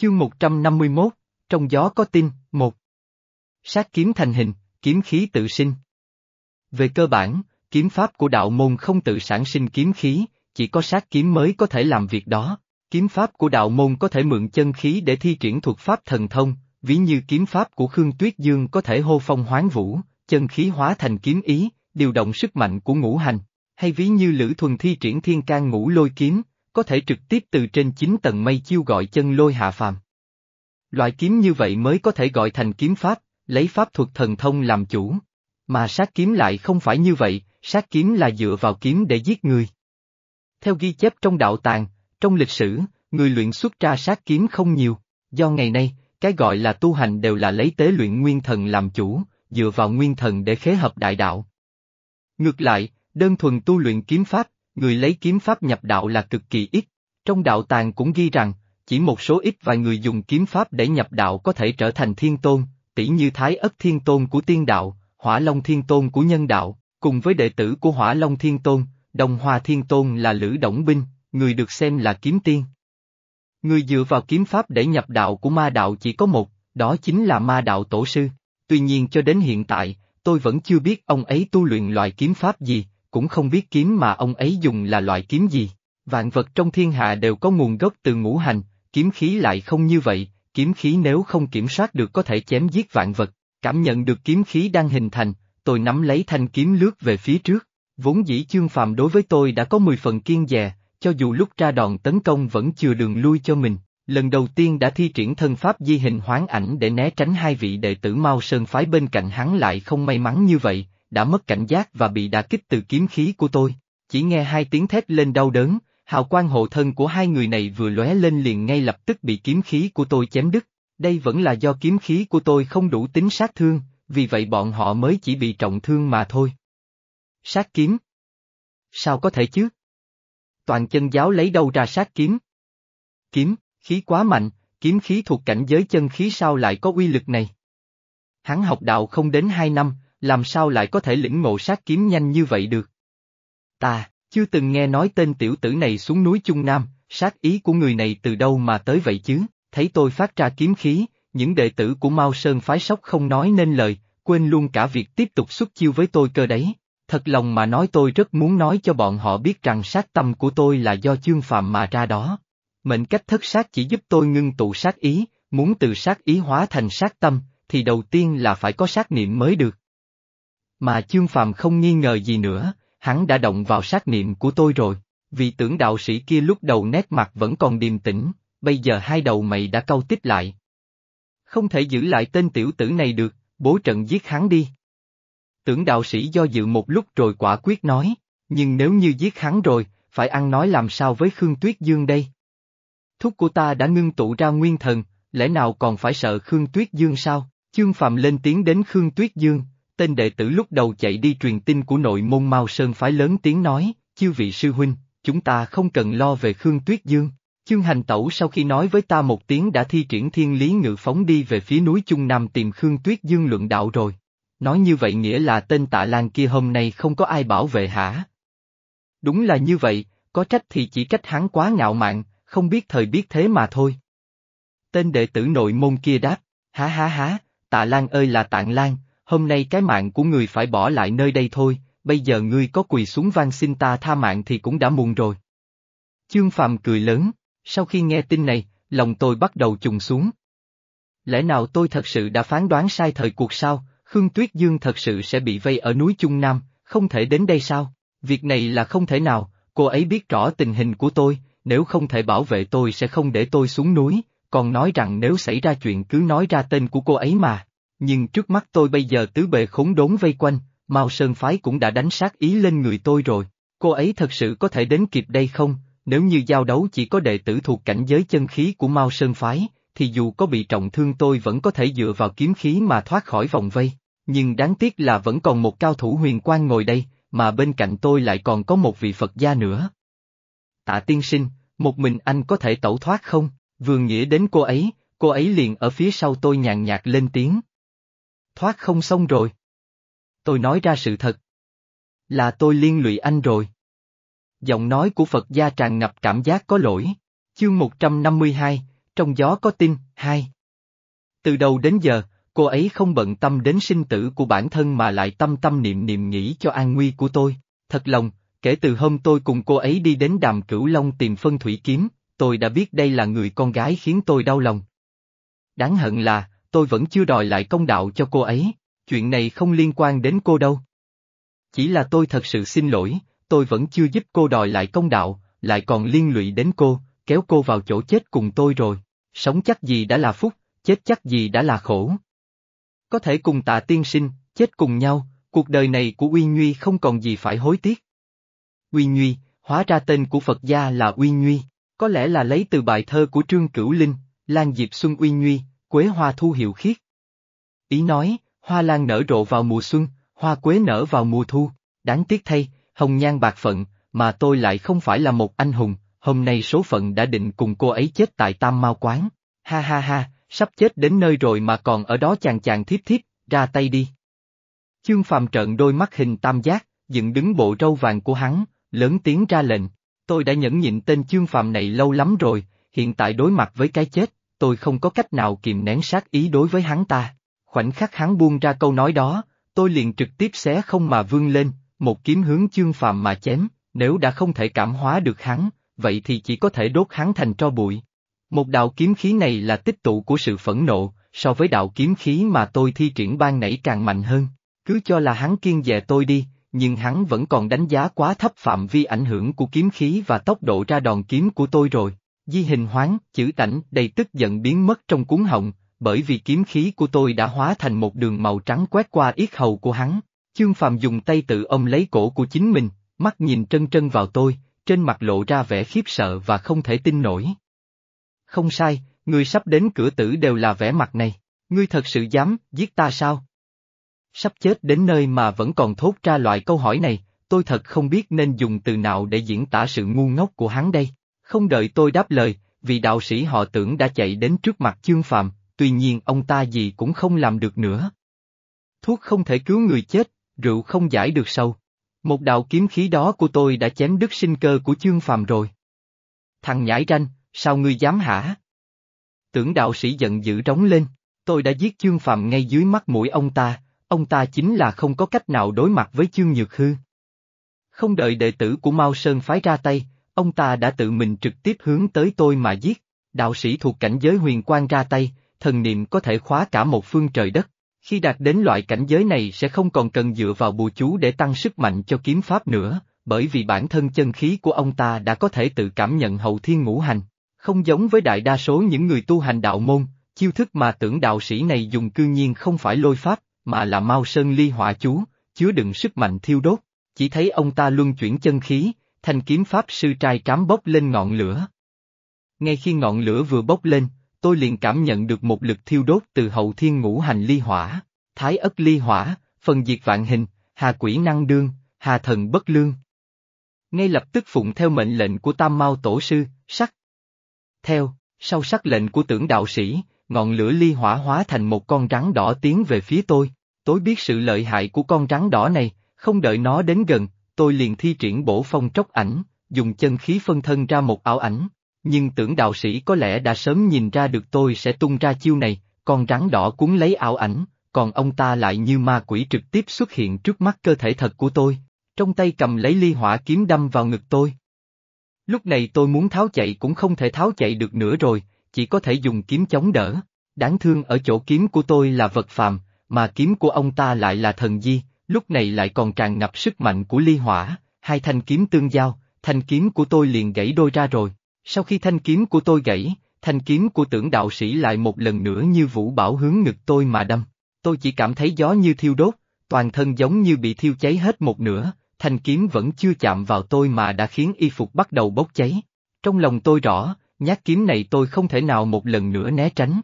Chương 151, trong gió có tin, một. Sát kiếm thành hình, kiếm khí tự sinh. Về cơ bản, kiếm pháp của đạo môn không tự sản sinh kiếm khí, chỉ có sát kiếm mới có thể làm việc đó. Kiếm pháp của đạo môn có thể mượn chân khí để thi triển thuật pháp thần thông, ví như kiếm pháp của Khương Tuyết Dương có thể hô phong hoán vũ, chân khí hóa thành kiếm ý, điều động sức mạnh của ngũ hành, hay ví như Lữ Thuần thi triển thiên can ngũ lôi kiếm, có thể trực tiếp từ trên chín tầng mây chiêu gọi chân lôi hạ phàm. Loại kiếm như vậy mới có thể gọi thành kiếm pháp, lấy pháp thuật thần thông làm chủ. Mà sát kiếm lại không phải như vậy, sát kiếm là dựa vào kiếm để giết người. Theo ghi chép trong đạo tàng, trong lịch sử, người luyện xuất ra sát kiếm không nhiều, do ngày nay, cái gọi là tu hành đều là lấy tế luyện nguyên thần làm chủ, dựa vào nguyên thần để khế hợp đại đạo. Ngược lại, đơn thuần tu luyện kiếm pháp, người lấy kiếm pháp nhập đạo là cực kỳ ít. Trong đạo tàng cũng ghi rằng, chỉ một số ít vài người dùng kiếm pháp để nhập đạo có thể trở thành thiên tôn, tỷ như Thái Ất Thiên Tôn của tiên đạo, Hỏa Long Thiên Tôn của nhân đạo, cùng với đệ tử của Hỏa Long Thiên Tôn, Đồng Hoa Thiên Tôn là Lữ Động Binh, người được xem là kiếm tiên. Người dựa vào kiếm pháp để nhập đạo của ma đạo chỉ có một, đó chính là ma đạo tổ sư. Tuy nhiên cho đến hiện tại, tôi vẫn chưa biết ông ấy tu luyện loại kiếm pháp gì, cũng không biết kiếm mà ông ấy dùng là loại kiếm gì. Vạn vật trong thiên hạ đều có nguồn gốc từ ngũ hành, kiếm khí lại không như vậy, kiếm khí nếu không kiểm soát được có thể chém giết vạn vật. Cảm nhận được kiếm khí đang hình thành, tôi nắm lấy thanh kiếm lướt về phía trước. Vốn dĩ chương phàm đối với tôi đã có 10 phần kiên dè, cho dù lúc ra đòn tấn công vẫn chưa đường lui cho mình. Lần đầu tiên đã thi triển thân pháp di hình hoán ảnh để né tránh hai vị đệ tử Mao Sơn phái bên cạnh hắn lại không may mắn như vậy, đã mất cảnh giác và bị đả kích từ kiếm khí của tôi. Chỉ nghe hai tiếng thét lên đau đớn, hào quang hộ thân của hai người này vừa lóe lên liền ngay lập tức bị kiếm khí của tôi chém đứt. Đây vẫn là do kiếm khí của tôi không đủ tính sát thương, vì vậy bọn họ mới chỉ bị trọng thương mà thôi. Sát kiếm? Sao có thể chứ? Toàn chân giáo lấy đâu ra sát kiếm? Kiếm, khí quá mạnh, kiếm khí thuộc cảnh giới chân khí sao lại có uy lực này? Hắn học đạo không đến hai năm, làm sao lại có thể lĩnh ngộ sát kiếm nhanh như vậy được? Ta, chưa từng nghe nói tên tiểu tử này xuống núi Trung Nam, sát ý của người này từ đâu mà tới vậy chứ, thấy tôi phát ra kiếm khí, những đệ tử của Mao Sơn phái sóc không nói nên lời, quên luôn cả việc tiếp tục xuất chiêu với tôi cơ đấy. Thật lòng mà nói tôi rất muốn nói cho bọn họ biết rằng sát tâm của tôi là do chương phạm mà ra đó. Mệnh cách thất sát chỉ giúp tôi ngưng tụ sát ý, muốn từ sát ý hóa thành sát tâm, thì đầu tiên là phải có sát niệm mới được. Mà chương phàm không nghi ngờ gì nữa, hắn đã động vào sát niệm của tôi rồi, vì tưởng đạo sĩ kia lúc đầu nét mặt vẫn còn điềm tĩnh, bây giờ hai đầu mày đã câu tích lại. Không thể giữ lại tên tiểu tử này được, bố trận giết hắn đi. Tưởng đạo sĩ do dự một lúc rồi quả quyết nói, nhưng nếu như giết hắn rồi, phải ăn nói làm sao với Khương Tuyết Dương đây? Thúc của ta đã ngưng tụ ra nguyên thần, lẽ nào còn phải sợ Khương Tuyết Dương sao? Chương Phạm lên tiếng đến Khương Tuyết Dương, tên đệ tử lúc đầu chạy đi truyền tin của nội môn Mao Sơn phái lớn tiếng nói, chư vị sư huynh, chúng ta không cần lo về Khương Tuyết Dương. Chương hành tẩu sau khi nói với ta một tiếng đã thi triển thiên lý ngự phóng đi về phía núi Trung Nam tìm Khương Tuyết Dương luận đạo rồi. Nói như vậy nghĩa là tên tạ lan kia hôm nay không có ai bảo vệ hả? Đúng là như vậy, có trách thì chỉ trách hắn quá ngạo mạn, không biết thời biết thế mà thôi. Tên đệ tử nội môn kia đáp, há há há, tạ lan ơi là tạng lan, hôm nay cái mạng của người phải bỏ lại nơi đây thôi, bây giờ ngươi có quỳ xuống van xin ta tha mạng thì cũng đã muộn rồi. Chương Phàm cười lớn, sau khi nghe tin này, lòng tôi bắt đầu trùng xuống. Lẽ nào tôi thật sự đã phán đoán sai thời cuộc sao, Khương Tuyết Dương thật sự sẽ bị vây ở núi Trung Nam, không thể đến đây sao? Việc này là không thể nào, cô ấy biết rõ tình hình của tôi, nếu không thể bảo vệ tôi sẽ không để tôi xuống núi, còn nói rằng nếu xảy ra chuyện cứ nói ra tên của cô ấy mà. Nhưng trước mắt tôi bây giờ tứ bề khốn đốn vây quanh, Mao Sơn Phái cũng đã đánh sát ý lên người tôi rồi. Cô ấy thật sự có thể đến kịp đây không? Nếu như giao đấu chỉ có đệ tử thuộc cảnh giới chân khí của Mao Sơn Phái, thì dù có bị trọng thương tôi vẫn có thể dựa vào kiếm khí mà thoát khỏi vòng vây. Nhưng đáng tiếc là vẫn còn một cao thủ huyền quan ngồi đây, mà bên cạnh tôi lại còn có một vị Phật gia nữa. Tạ tiên sinh, một mình anh có thể tẩu thoát không? Vừa nghĩ đến cô ấy, cô ấy liền ở phía sau tôi nhàn nhạt lên tiếng thoát không xong rồi. Tôi nói ra sự thật. Là tôi liên lụy anh rồi. Giọng nói của Phật gia tràn ngập cảm giác có lỗi. Chương 152, trong gió có tin, hai. Từ đầu đến giờ, cô ấy không bận tâm đến sinh tử của bản thân mà lại tâm tâm niệm niệm nghĩ cho an nguy của tôi. Thật lòng, kể từ hôm tôi cùng cô ấy đi đến đàm cửu long tìm phân thủy kiếm, tôi đã biết đây là người con gái khiến tôi đau lòng. Đáng hận là, tôi vẫn chưa đòi lại công đạo cho cô ấy, chuyện này không liên quan đến cô đâu. Chỉ là tôi thật sự xin lỗi, tôi vẫn chưa giúp cô đòi lại công đạo, lại còn liên lụy đến cô, kéo cô vào chỗ chết cùng tôi rồi. Sống chắc gì đã là phúc, chết chắc gì đã là khổ. Có thể cùng tạ tiên sinh, chết cùng nhau, cuộc đời này của Uy Nguy không còn gì phải hối tiếc. Uy Nguy, hóa ra tên của Phật gia là Uy Nguy, có lẽ là lấy từ bài thơ của Trương Cửu Linh, Lan Diệp Xuân Uy Nhuy, Quế Hoa Thu Hiệu Khiết. Ý nói, hoa lan nở rộ vào mùa xuân, hoa quế nở vào mùa thu, đáng tiếc thay, hồng nhan bạc phận, mà tôi lại không phải là một anh hùng, hôm nay số phận đã định cùng cô ấy chết tại Tam Mao Quán. Ha ha ha, sắp chết đến nơi rồi mà còn ở đó chàng chàng thiếp thiếp, ra tay đi. Chương phàm trợn đôi mắt hình tam giác, dựng đứng bộ râu vàng của hắn, lớn tiếng ra lệnh. Tôi đã nhẫn nhịn tên chương phàm này lâu lắm rồi, hiện tại đối mặt với cái chết, tôi không có cách nào kìm nén sát ý đối với hắn ta. Khoảnh khắc hắn buông ra câu nói đó, tôi liền trực tiếp xé không mà vươn lên, một kiếm hướng chương phàm mà chém, nếu đã không thể cảm hóa được hắn, vậy thì chỉ có thể đốt hắn thành tro bụi. Một đạo kiếm khí này là tích tụ của sự phẫn nộ, so với đạo kiếm khí mà tôi thi triển ban nãy càng mạnh hơn. Cứ cho là hắn kiên dè tôi đi, nhưng hắn vẫn còn đánh giá quá thấp phạm vi ảnh hưởng của kiếm khí và tốc độ ra đòn kiếm của tôi rồi. Di hình hoáng, chữ tảnh đầy tức giận biến mất trong cuốn họng, bởi vì kiếm khí của tôi đã hóa thành một đường màu trắng quét qua yết hầu của hắn. Chương Phạm dùng tay tự ôm lấy cổ của chính mình, mắt nhìn trân trân vào tôi, trên mặt lộ ra vẻ khiếp sợ và không thể tin nổi. Không sai, người sắp đến cửa tử đều là vẻ mặt này, ngươi thật sự dám giết ta sao? Sắp chết đến nơi mà vẫn còn thốt ra loại câu hỏi này, tôi thật không biết nên dùng từ nào để diễn tả sự ngu ngốc của hắn đây. Không đợi tôi đáp lời, vì đạo sĩ họ tưởng đã chạy đến trước mặt chương phàm, tuy nhiên ông ta gì cũng không làm được nữa. Thuốc không thể cứu người chết, rượu không giải được sâu. Một đạo kiếm khí đó của tôi đã chém đứt sinh cơ của chương phàm rồi. Thằng nhãi ranh, sao ngươi dám hả? Tưởng đạo sĩ giận dữ trống lên, tôi đã giết chương phàm ngay dưới mắt mũi ông ta, ông ta chính là không có cách nào đối mặt với chương nhược hư. Không đợi đệ tử của Mao Sơn phái ra tay, ông ta đã tự mình trực tiếp hướng tới tôi mà giết, đạo sĩ thuộc cảnh giới huyền quan ra tay, thần niệm có thể khóa cả một phương trời đất. Khi đạt đến loại cảnh giới này sẽ không còn cần dựa vào bùa chú để tăng sức mạnh cho kiếm pháp nữa, bởi vì bản thân chân khí của ông ta đã có thể tự cảm nhận hậu thiên ngũ hành. Không giống với đại đa số những người tu hành đạo môn, chiêu thức mà tưởng đạo sĩ này dùng cư nhiên không phải lôi pháp, mà là mau sơn ly hỏa chú, chứa đựng sức mạnh thiêu đốt. Chỉ thấy ông ta luân chuyển chân khí, thanh kiếm pháp sư trai trám bốc lên ngọn lửa. Ngay khi ngọn lửa vừa bốc lên, tôi liền cảm nhận được một lực thiêu đốt từ hậu thiên ngũ hành ly hỏa, thái ất ly hỏa, phần diệt vạn hình, hà quỷ năng đương, hà thần bất lương. Ngay lập tức phụng theo mệnh lệnh của Tam mau Tổ Sư, sắc. Theo, sau sắc lệnh của tưởng đạo sĩ, ngọn lửa ly hỏa hóa thành một con rắn đỏ tiến về phía tôi. Tôi biết sự lợi hại của con rắn đỏ này, không đợi nó đến gần, tôi liền thi triển bổ phong tróc ảnh, dùng chân khí phân thân ra một ảo ảnh. Nhưng tưởng đạo sĩ có lẽ đã sớm nhìn ra được tôi sẽ tung ra chiêu này, con rắn đỏ cuốn lấy ảo ảnh, còn ông ta lại như ma quỷ trực tiếp xuất hiện trước mắt cơ thể thật của tôi, trong tay cầm lấy ly hỏa kiếm đâm vào ngực tôi. Lúc này tôi muốn tháo chạy cũng không thể tháo chạy được nữa rồi, chỉ có thể dùng kiếm chống đỡ. Đáng thương ở chỗ kiếm của tôi là vật phàm, mà kiếm của ông ta lại là thần di, lúc này lại còn tràn ngập sức mạnh của ly hỏa, hai thanh kiếm tương giao, thanh kiếm của tôi liền gãy đôi ra rồi. Sau khi thanh kiếm của tôi gãy, thanh kiếm của tưởng đạo sĩ lại một lần nữa như vũ bảo hướng ngực tôi mà đâm. Tôi chỉ cảm thấy gió như thiêu đốt, toàn thân giống như bị thiêu cháy hết một nửa, thanh kiếm vẫn chưa chạm vào tôi mà đã khiến y phục bắt đầu bốc cháy. Trong lòng tôi rõ, nhát kiếm này tôi không thể nào một lần nữa né tránh.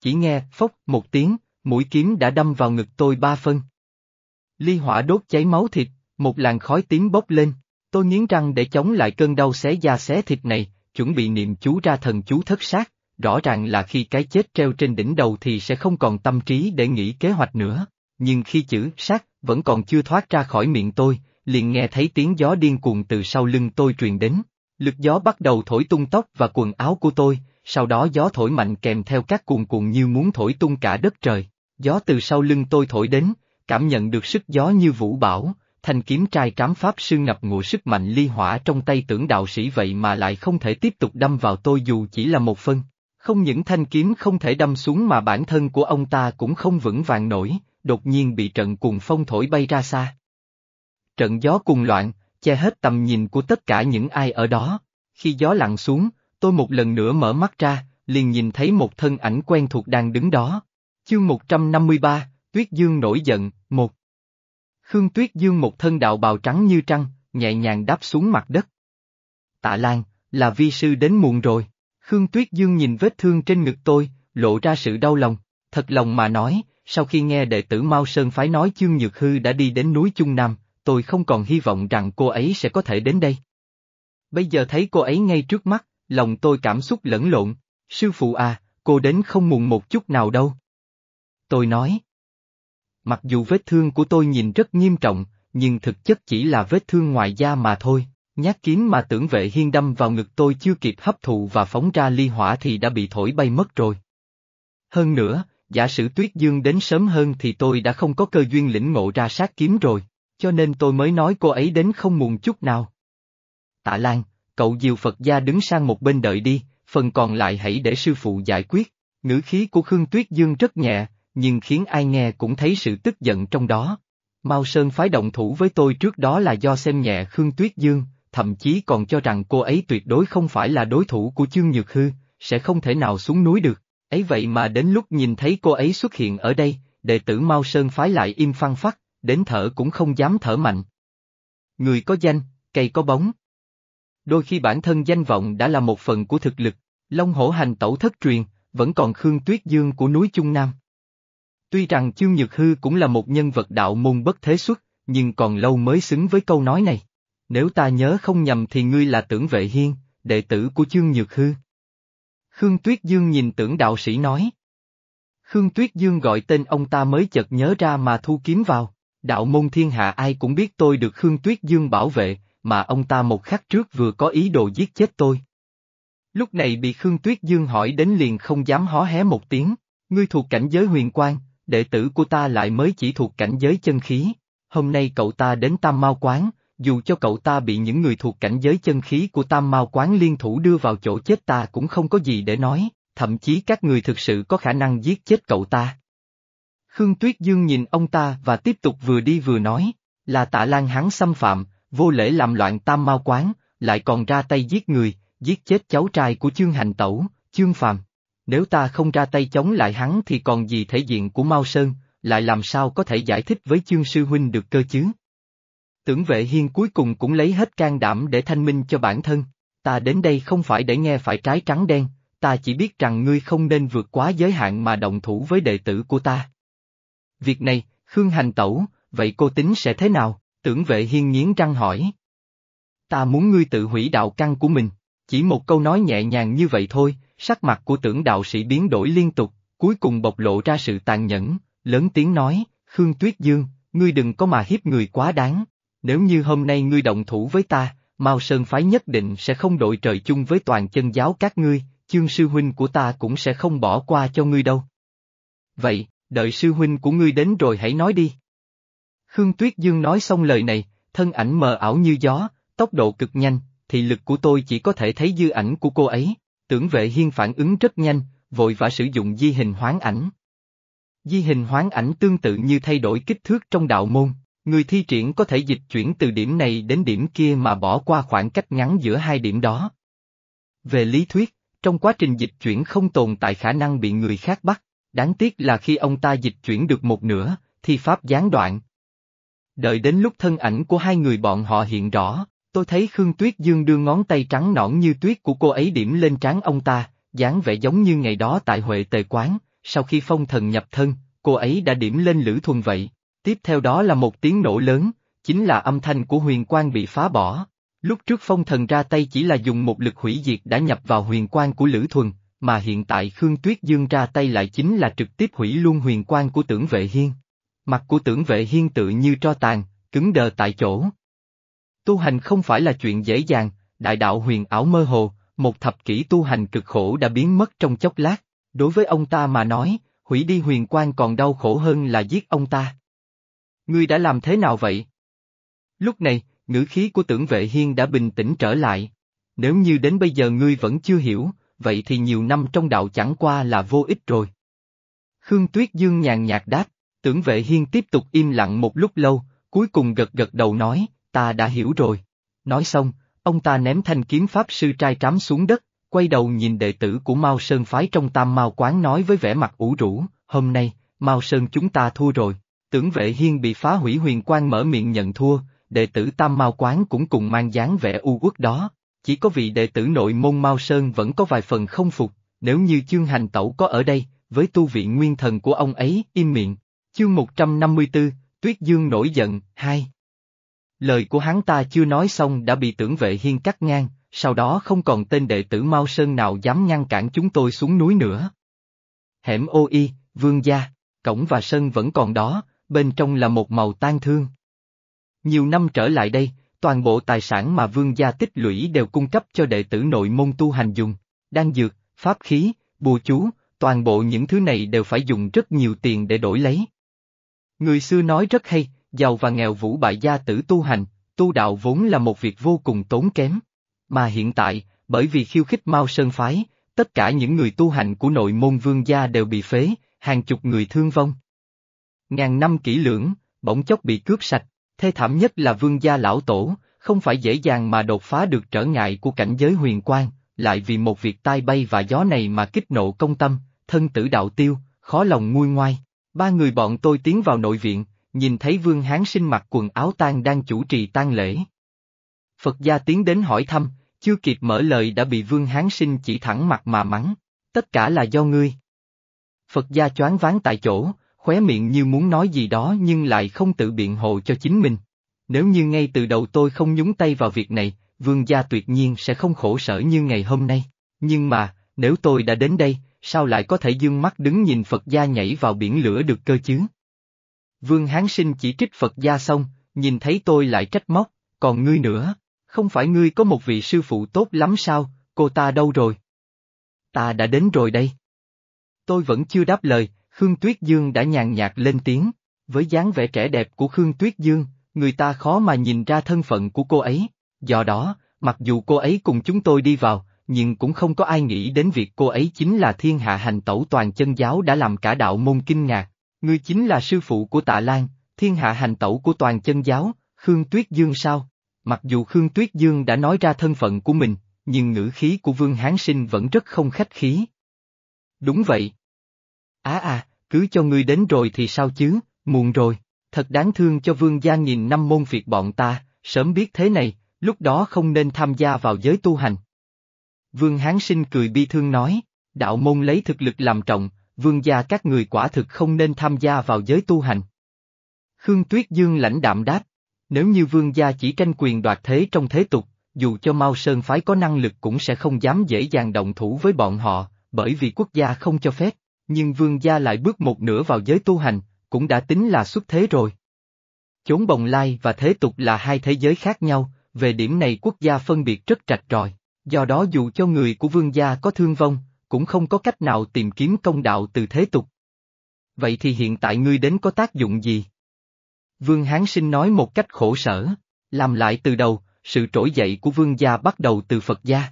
Chỉ nghe, phốc, một tiếng, mũi kiếm đã đâm vào ngực tôi ba phân. Ly hỏa đốt cháy máu thịt, một làn khói tím bốc lên, tôi nghiến răng để chống lại cơn đau xé da xé thịt này, chuẩn bị niệm chú ra thần chú thất sát, rõ ràng là khi cái chết treo trên đỉnh đầu thì sẽ không còn tâm trí để nghĩ kế hoạch nữa, nhưng khi chữ sát vẫn còn chưa thoát ra khỏi miệng tôi, liền nghe thấy tiếng gió điên cuồng từ sau lưng tôi truyền đến. Lực gió bắt đầu thổi tung tóc và quần áo của tôi, sau đó gió thổi mạnh kèm theo các cuồn cuộn như muốn thổi tung cả đất trời. Gió từ sau lưng tôi thổi đến, cảm nhận được sức gió như vũ bão, thanh kiếm trai trám pháp sư ngập ngụa sức mạnh ly hỏa trong tay tưởng đạo sĩ vậy mà lại không thể tiếp tục đâm vào tôi dù chỉ là một phân. Không những thanh kiếm không thể đâm xuống mà bản thân của ông ta cũng không vững vàng nổi, đột nhiên bị trận cuồng phong thổi bay ra xa. Trận gió cuồng loạn, che hết tầm nhìn của tất cả những ai ở đó. Khi gió lặng xuống, tôi một lần nữa mở mắt ra, liền nhìn thấy một thân ảnh quen thuộc đang đứng đó. Chương 153, Tuyết Dương nổi giận, một. Khương Tuyết Dương một thân đạo bào trắng như trăng, nhẹ nhàng đáp xuống mặt đất. Tạ Lan, là vi sư đến muộn rồi. Khương Tuyết Dương nhìn vết thương trên ngực tôi, lộ ra sự đau lòng. Thật lòng mà nói, sau khi nghe đệ tử Mao Sơn phái nói Chương Nhược Hư đã đi đến núi Trung Nam, tôi không còn hy vọng rằng cô ấy sẽ có thể đến đây. Bây giờ thấy cô ấy ngay trước mắt, lòng tôi cảm xúc lẫn lộn. Sư phụ à, cô đến không muộn một chút nào đâu. Tôi nói. Mặc dù vết thương của tôi nhìn rất nghiêm trọng, nhưng thực chất chỉ là vết thương ngoài da mà thôi. Nhát kiếm mà tưởng vệ hiên đâm vào ngực tôi chưa kịp hấp thụ và phóng ra ly hỏa thì đã bị thổi bay mất rồi. Hơn nữa, giả sử tuyết dương đến sớm hơn thì tôi đã không có cơ duyên lĩnh ngộ ra sát kiếm rồi, cho nên tôi mới nói cô ấy đến không muộn chút nào. Tạ Lan, cậu diều Phật gia đứng sang một bên đợi đi, phần còn lại hãy để sư phụ giải quyết. Ngữ khí của Khương Tuyết Dương rất nhẹ, nhưng khiến ai nghe cũng thấy sự tức giận trong đó. Mao Sơn phái động thủ với tôi trước đó là do xem nhẹ Khương Tuyết Dương, thậm chí còn cho rằng cô ấy tuyệt đối không phải là đối thủ của Chương Nhược Hư, sẽ không thể nào xuống núi được. Ấy vậy mà đến lúc nhìn thấy cô ấy xuất hiện ở đây, đệ tử Mao Sơn phái lại im phăng phắc, đến thở cũng không dám thở mạnh. Người có danh, cây có bóng. Đôi khi bản thân danh vọng đã là một phần của thực lực, Long hổ hành tẩu thất truyền, vẫn còn Khương Tuyết Dương của núi Trung Nam. Tuy rằng Chương Nhược Hư cũng là một nhân vật đạo môn bất thế xuất, nhưng còn lâu mới xứng với câu nói này. Nếu ta nhớ không nhầm thì ngươi là tưởng vệ hiên, đệ tử của Chương Nhược Hư. Khương Tuyết Dương nhìn tưởng đạo sĩ nói. Khương Tuyết Dương gọi tên ông ta mới chợt nhớ ra mà thu kiếm vào. Đạo môn thiên hạ ai cũng biết tôi được Khương Tuyết Dương bảo vệ, mà ông ta một khắc trước vừa có ý đồ giết chết tôi. Lúc này bị Khương Tuyết Dương hỏi đến liền không dám hó hé một tiếng, ngươi thuộc cảnh giới huyền quang, đệ tử của ta lại mới chỉ thuộc cảnh giới chân khí. Hôm nay cậu ta đến Tam Mao Quán, dù cho cậu ta bị những người thuộc cảnh giới chân khí của Tam Mao Quán liên thủ đưa vào chỗ chết ta cũng không có gì để nói, thậm chí các người thực sự có khả năng giết chết cậu ta. Khương Tuyết Dương nhìn ông ta và tiếp tục vừa đi vừa nói, là tạ lan hắn xâm phạm, vô lễ làm loạn Tam Mao Quán, lại còn ra tay giết người, giết chết cháu trai của chương hành tẩu, chương phàm. Nếu ta không ra tay chống lại hắn thì còn gì thể diện của Mao Sơn, lại làm sao có thể giải thích với chương sư huynh được cơ chứ? Tưởng vệ hiên cuối cùng cũng lấy hết can đảm để thanh minh cho bản thân, ta đến đây không phải để nghe phải trái trắng đen, ta chỉ biết rằng ngươi không nên vượt quá giới hạn mà động thủ với đệ tử của ta. Việc này, Khương Hành Tẩu, vậy cô tính sẽ thế nào? Tưởng vệ hiên nghiến răng hỏi. Ta muốn ngươi tự hủy đạo căn của mình, chỉ một câu nói nhẹ nhàng như vậy thôi, sắc mặt của tưởng đạo sĩ biến đổi liên tục, cuối cùng bộc lộ ra sự tàn nhẫn, lớn tiếng nói, Khương Tuyết Dương, ngươi đừng có mà hiếp người quá đáng, nếu như hôm nay ngươi động thủ với ta, Mao Sơn Phái nhất định sẽ không đội trời chung với toàn chân giáo các ngươi, chương sư huynh của ta cũng sẽ không bỏ qua cho ngươi đâu. Vậy, đợi sư huynh của ngươi đến rồi hãy nói đi. Khương Tuyết Dương nói xong lời này, thân ảnh mờ ảo như gió, tốc độ cực nhanh, thì lực của tôi chỉ có thể thấy dư ảnh của cô ấy. Tưởng vệ hiên phản ứng rất nhanh, vội vã sử dụng di hình hoán ảnh. Di hình hoán ảnh tương tự như thay đổi kích thước trong đạo môn, người thi triển có thể dịch chuyển từ điểm này đến điểm kia mà bỏ qua khoảng cách ngắn giữa hai điểm đó. Về lý thuyết, trong quá trình dịch chuyển không tồn tại khả năng bị người khác bắt, đáng tiếc là khi ông ta dịch chuyển được một nửa, thì pháp gián đoạn. Đợi đến lúc thân ảnh của hai người bọn họ hiện rõ, tôi thấy Khương Tuyết Dương đưa ngón tay trắng nõn như tuyết của cô ấy điểm lên trán ông ta, dáng vẻ giống như ngày đó tại Huệ Tề Quán, sau khi phong thần nhập thân, cô ấy đã điểm lên Lữ Thuần vậy. Tiếp theo đó là một tiếng nổ lớn, chính là âm thanh của huyền quang bị phá bỏ. Lúc trước phong thần ra tay chỉ là dùng một lực hủy diệt đã nhập vào huyền quang của Lữ Thuần, mà hiện tại Khương Tuyết Dương ra tay lại chính là trực tiếp hủy luôn huyền quang của tưởng vệ hiên. Mặt của tưởng vệ hiên tự như tro tàn, cứng đờ tại chỗ. Tu hành không phải là chuyện dễ dàng, đại đạo huyền ảo mơ hồ, một thập kỷ tu hành cực khổ đã biến mất trong chốc lát. Đối với ông ta mà nói, hủy đi huyền quan còn đau khổ hơn là giết ông ta. Ngươi đã làm thế nào vậy? Lúc này, ngữ khí của tưởng vệ hiên đã bình tĩnh trở lại. Nếu như đến bây giờ ngươi vẫn chưa hiểu, vậy thì nhiều năm trong đạo chẳng qua là vô ích rồi. Khương Tuyết Dương nhàn nhạt đáp, tưởng vệ hiên tiếp tục im lặng một lúc lâu, cuối cùng gật gật đầu nói, ta đã hiểu rồi. Nói xong, ông ta ném thanh kiếm pháp sư trai trám xuống đất, quay đầu nhìn đệ tử của Mao Sơn phái trong Tam Mao quán nói với vẻ mặt ủ rũ, hôm nay, Mao Sơn chúng ta thua rồi. Tưởng vệ hiên bị phá hủy huyền quan mở miệng nhận thua, đệ tử Tam Mao quán cũng cùng mang dáng vẻ u uất đó. Chỉ có vị đệ tử nội môn Mao Sơn vẫn có vài phần không phục, nếu như chương hành tẩu có ở đây, với tu vị nguyên thần của ông ấy, im miệng. Chương 154, Tuyết Dương nổi giận, hai. Lời của hắn ta chưa nói xong đã bị tưởng vệ hiên cắt ngang, sau đó không còn tên đệ tử Mao Sơn nào dám ngăn cản chúng tôi xuống núi nữa. Hẻm ô y, vương gia, cổng và sân vẫn còn đó, bên trong là một màu tan thương. Nhiều năm trở lại đây, toàn bộ tài sản mà vương gia tích lũy đều cung cấp cho đệ tử nội môn tu hành dùng, đan dược, pháp khí, bùa chú, toàn bộ những thứ này đều phải dùng rất nhiều tiền để đổi lấy. Người xưa nói rất hay, giàu và nghèo vũ bại gia tử tu hành, tu đạo vốn là một việc vô cùng tốn kém. Mà hiện tại, bởi vì khiêu khích Mao Sơn Phái, tất cả những người tu hành của nội môn vương gia đều bị phế, hàng chục người thương vong. Ngàn năm kỹ lưỡng, bỗng chốc bị cướp sạch, thê thảm nhất là vương gia lão tổ, không phải dễ dàng mà đột phá được trở ngại của cảnh giới huyền quang, lại vì một việc tai bay và gió này mà kích nộ công tâm, thân tử đạo tiêu, khó lòng nguôi ngoai. Ba người bọn tôi tiến vào nội viện, nhìn thấy vương hán sinh mặc quần áo tang đang chủ trì tang lễ. Phật gia tiến đến hỏi thăm, chưa kịp mở lời đã bị vương hán sinh chỉ thẳng mặt mà mắng, tất cả là do ngươi. Phật gia choáng váng tại chỗ, khóe miệng như muốn nói gì đó nhưng lại không tự biện hộ cho chính mình. Nếu như ngay từ đầu tôi không nhúng tay vào việc này, vương gia tuyệt nhiên sẽ không khổ sở như ngày hôm nay. Nhưng mà, nếu tôi đã đến đây, sao lại có thể dương mắt đứng nhìn Phật gia nhảy vào biển lửa được cơ chứ? Vương Hán Sinh chỉ trích Phật gia xong, nhìn thấy tôi lại trách móc, còn ngươi nữa, không phải ngươi có một vị sư phụ tốt lắm sao, cô ta đâu rồi? Ta đã đến rồi đây. Tôi vẫn chưa đáp lời, Khương Tuyết Dương đã nhàn nhạt lên tiếng, với dáng vẻ trẻ đẹp của Khương Tuyết Dương, người ta khó mà nhìn ra thân phận của cô ấy, do đó, mặc dù cô ấy cùng chúng tôi đi vào, nhưng cũng không có ai nghĩ đến việc cô ấy chính là thiên hạ hành tẩu toàn chân giáo đã làm cả đạo môn kinh ngạc. Ngươi chính là sư phụ của tạ Lan, thiên hạ hành tẩu của toàn chân giáo, Khương Tuyết Dương sao? Mặc dù Khương Tuyết Dương đã nói ra thân phận của mình, nhưng ngữ khí của Vương Hán Sinh vẫn rất không khách khí. Đúng vậy. Á à, à, cứ cho ngươi đến rồi thì sao chứ, muộn rồi, thật đáng thương cho Vương gia nghìn năm môn việc bọn ta, sớm biết thế này, lúc đó không nên tham gia vào giới tu hành. Vương Hán Sinh cười bi thương nói, đạo môn lấy thực lực làm trọng, vương gia các người quả thực không nên tham gia vào giới tu hành. Khương Tuyết Dương lãnh đạm đáp, nếu như vương gia chỉ tranh quyền đoạt thế trong thế tục, dù cho Mao Sơn phái có năng lực cũng sẽ không dám dễ dàng động thủ với bọn họ, bởi vì quốc gia không cho phép, nhưng vương gia lại bước một nửa vào giới tu hành, cũng đã tính là xuất thế rồi. Chốn bồng lai và thế tục là hai thế giới khác nhau, về điểm này quốc gia phân biệt rất trạch tròi, do đó dù cho người của vương gia có thương vong, cũng không có cách nào tìm kiếm công đạo từ thế tục. Vậy thì hiện tại ngươi đến có tác dụng gì? Vương Hán Sinh nói một cách khổ sở, làm lại từ đầu, sự trỗi dậy của vương gia bắt đầu từ Phật gia.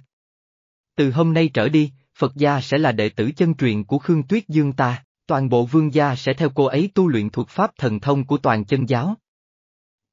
Từ hôm nay trở đi, Phật gia sẽ là đệ tử chân truyền của Khương Tuyết Dương ta, toàn bộ vương gia sẽ theo cô ấy tu luyện thuật pháp thần thông của toàn chân giáo.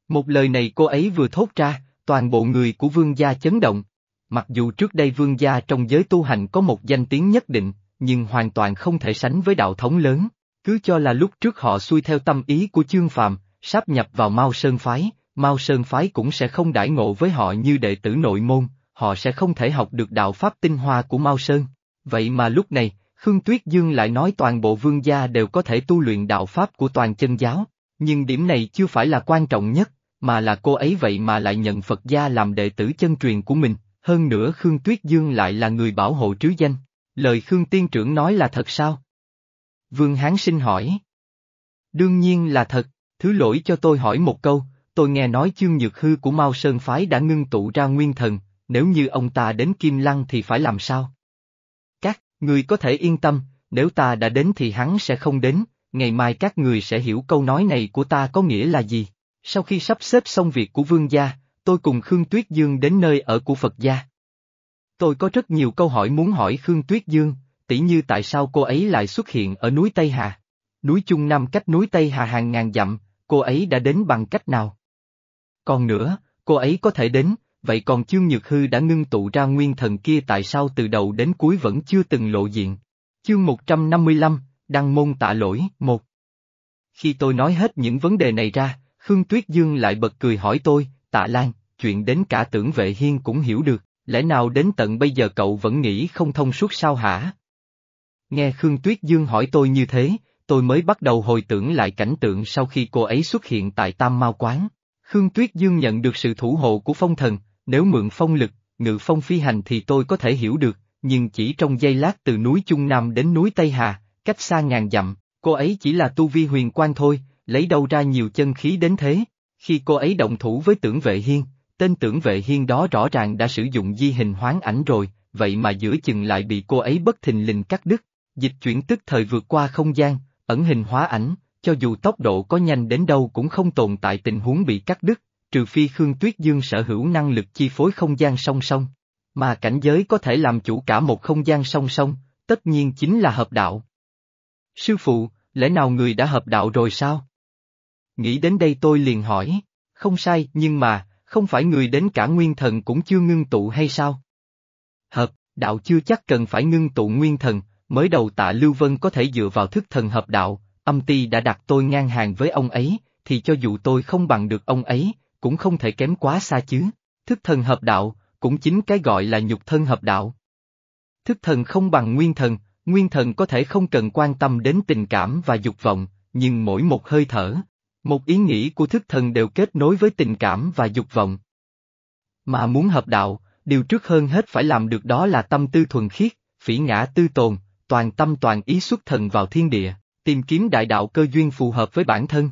Một lời này cô ấy vừa thốt ra, toàn bộ người của vương gia chấn động, Mặc dù trước đây vương gia trong giới tu hành có một danh tiếng nhất định, nhưng hoàn toàn không thể sánh với đạo thống lớn. Cứ cho là lúc trước họ xuôi theo tâm ý của chương phàm, sáp nhập vào Mao Sơn Phái, Mao Sơn Phái cũng sẽ không đãi ngộ với họ như đệ tử nội môn, họ sẽ không thể học được đạo pháp tinh hoa của Mao Sơn. Vậy mà lúc này, Khương Tuyết Dương lại nói toàn bộ vương gia đều có thể tu luyện đạo pháp của toàn chân giáo, nhưng điểm này chưa phải là quan trọng nhất, mà là cô ấy vậy mà lại nhận Phật gia làm đệ tử chân truyền của mình, hơn nữa Khương Tuyết Dương lại là người bảo hộ trứ danh. Lời Khương Tiên Trưởng nói là thật sao? Vương Hán Sinh hỏi. Đương nhiên là thật, thứ lỗi cho tôi hỏi một câu, tôi nghe nói chương nhược hư của Mao Sơn Phái đã ngưng tụ ra nguyên thần, nếu như ông ta đến Kim Lăng thì phải làm sao? Các, người có thể yên tâm, nếu ta đã đến thì hắn sẽ không đến, ngày mai các người sẽ hiểu câu nói này của ta có nghĩa là gì. Sau khi sắp xếp xong việc của vương gia, tôi cùng Khương Tuyết Dương đến nơi ở của Phật gia. Tôi có rất nhiều câu hỏi muốn hỏi Khương Tuyết Dương, tỉ như tại sao cô ấy lại xuất hiện ở núi Tây Hà. Núi Trung Nam cách núi Tây Hà hàng ngàn dặm, cô ấy đã đến bằng cách nào? Còn nữa, cô ấy có thể đến, vậy còn Chương Nhược Hư đã ngưng tụ ra nguyên thần kia tại sao từ đầu đến cuối vẫn chưa từng lộ diện? Chương 155, Đăng môn tạ lỗi, một. Khi tôi nói hết những vấn đề này ra, Khương Tuyết Dương lại bật cười hỏi tôi, tạ Lan, chuyện đến cả tưởng vệ hiên cũng hiểu được, lẽ nào đến tận bây giờ cậu vẫn nghĩ không thông suốt sao hả? Nghe Khương Tuyết Dương hỏi tôi như thế, tôi mới bắt đầu hồi tưởng lại cảnh tượng sau khi cô ấy xuất hiện tại Tam Mao Quán. Khương Tuyết Dương nhận được sự thủ hộ của phong thần, nếu mượn phong lực, ngự phong phi hành thì tôi có thể hiểu được, nhưng chỉ trong giây lát từ núi Trung Nam đến núi Tây Hà, cách xa ngàn dặm, cô ấy chỉ là tu vi huyền quan thôi, lấy đâu ra nhiều chân khí đến thế. Khi cô ấy động thủ với tưởng vệ hiên, tên tưởng vệ hiên đó rõ ràng đã sử dụng di hình hoán ảnh rồi, vậy mà giữa chừng lại bị cô ấy bất thình lình cắt đứt. Dịch chuyển tức thời vượt qua không gian, ẩn hình hóa ảnh, cho dù tốc độ có nhanh đến đâu cũng không tồn tại tình huống bị cắt đứt, trừ phi Khương Tuyết Dương sở hữu năng lực chi phối không gian song song. Mà cảnh giới có thể làm chủ cả một không gian song song, tất nhiên chính là hợp đạo. Sư phụ, lẽ nào người đã hợp đạo rồi sao? Nghĩ đến đây tôi liền hỏi, không sai nhưng mà, không phải người đến cả nguyên thần cũng chưa ngưng tụ hay sao? Hợp, đạo chưa chắc cần phải ngưng tụ nguyên thần, mới đầu tạ Lưu Vân có thể dựa vào thức thần hợp đạo, âm ti đã đặt tôi ngang hàng với ông ấy, thì cho dù tôi không bằng được ông ấy, cũng không thể kém quá xa chứ. Thức thần hợp đạo, cũng chính cái gọi là nhục thân hợp đạo. Thức thần không bằng nguyên thần, nguyên thần có thể không cần quan tâm đến tình cảm và dục vọng, nhưng mỗi một hơi thở, một ý nghĩ của thức thần đều kết nối với tình cảm và dục vọng. Mà muốn hợp đạo, điều trước hơn hết phải làm được đó là tâm tư thuần khiết, phỉ ngã tư tồn, toàn tâm toàn ý xuất thần vào thiên địa, tìm kiếm đại đạo cơ duyên phù hợp với bản thân.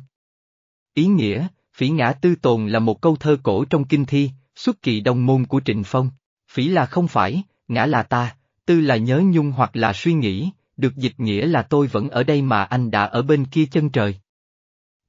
Ý nghĩa, phỉ ngã tư tồn là một câu thơ cổ trong kinh thi, xuất kỳ đồng môn của Trịnh Phong. Phỉ là không phải, ngã là ta, tư là nhớ nhung hoặc là suy nghĩ, được dịch nghĩa là tôi vẫn ở đây mà anh đã ở bên kia chân trời.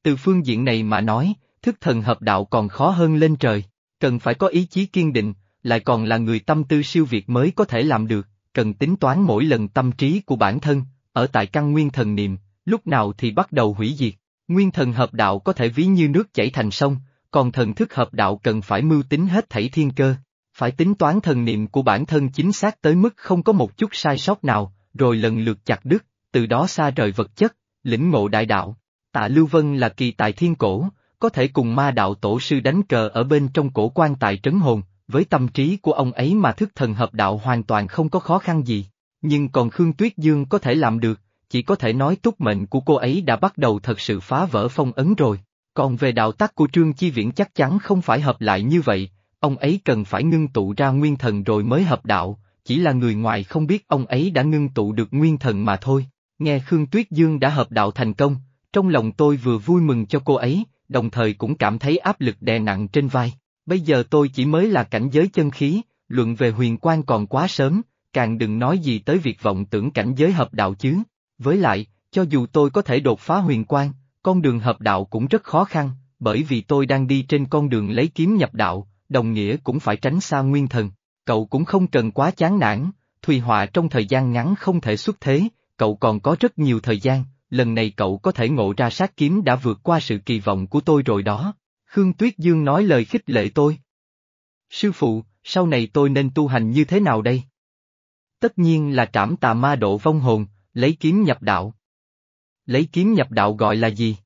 Từ phương diện này mà nói, thức thần hợp đạo còn khó hơn lên trời, cần phải có ý chí kiên định, lại còn là người tâm tư siêu việt mới có thể làm được, cần tính toán mỗi lần tâm trí của bản thân, ở tại căn nguyên thần niệm, lúc nào thì bắt đầu hủy diệt. Nguyên thần hợp đạo có thể ví như nước chảy thành sông, còn thần thức hợp đạo cần phải mưu tính hết thảy thiên cơ, phải tính toán thần niệm của bản thân chính xác tới mức không có một chút sai sót nào, rồi lần lượt chặt đứt, từ đó xa rời vật chất, lĩnh ngộ đại đạo. Tạ Lưu Vân là kỳ tài thiên cổ, có thể cùng ma đạo tổ sư đánh cờ ở bên trong cổ quan tài trấn hồn, với tâm trí của ông ấy mà thức thần hợp đạo hoàn toàn không có khó khăn gì. Nhưng còn Khương Tuyết Dương có thể làm được, chỉ có thể nói túc mệnh của cô ấy đã bắt đầu thật sự phá vỡ phong ấn rồi. Còn về đạo tắc của Trương Chi Viễn chắc chắn không phải hợp lại như vậy, ông ấy cần phải ngưng tụ ra nguyên thần rồi mới hợp đạo, chỉ là người ngoài không biết ông ấy đã ngưng tụ được nguyên thần mà thôi. Nghe Khương Tuyết Dương đã hợp đạo thành công, trong lòng tôi vừa vui mừng cho cô ấy, đồng thời cũng cảm thấy áp lực đè nặng trên vai. Bây giờ tôi chỉ mới là cảnh giới chân khí, luận về huyền quan còn quá sớm, càng đừng nói gì tới việc vọng tưởng cảnh giới hợp đạo chứ. Với lại, cho dù tôi có thể đột phá huyền quan, con đường hợp đạo cũng rất khó khăn, bởi vì tôi đang đi trên con đường lấy kiếm nhập đạo, đồng nghĩa cũng phải tránh xa nguyên thần. Cậu cũng không cần quá chán nản, Thùy Họa trong thời gian ngắn không thể xuất thế, cậu còn có rất nhiều thời gian, lần này cậu có thể ngộ ra sát kiếm đã vượt qua sự kỳ vọng của tôi rồi đó. Khương Tuyết Dương nói lời khích lệ tôi. Sư phụ, sau này tôi nên tu hành như thế nào đây? Tất nhiên là trảm tà ma độ vong hồn, lấy kiếm nhập đạo. Lấy kiếm nhập đạo gọi là gì?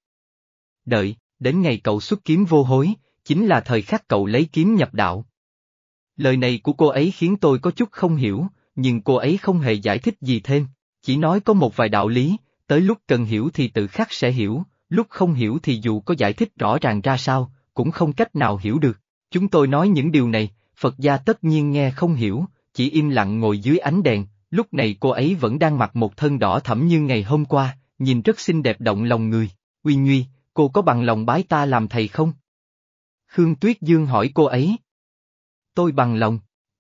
Đợi, đến ngày cậu xuất kiếm vô hối, chính là thời khắc cậu lấy kiếm nhập đạo. Lời này của cô ấy khiến tôi có chút không hiểu, nhưng cô ấy không hề giải thích gì thêm, chỉ nói có một vài đạo lý, tới lúc cần hiểu thì tự khắc sẽ hiểu, lúc không hiểu thì dù có giải thích rõ ràng ra sao, cũng không cách nào hiểu được. Chúng tôi nói những điều này, Phật gia tất nhiên nghe không hiểu, chỉ im lặng ngồi dưới ánh đèn, lúc này cô ấy vẫn đang mặc một thân đỏ thẫm như ngày hôm qua, nhìn rất xinh đẹp động lòng người. Uy Nguy, cô có bằng lòng bái ta làm thầy không? Khương Tuyết Dương hỏi cô ấy. Tôi bằng lòng.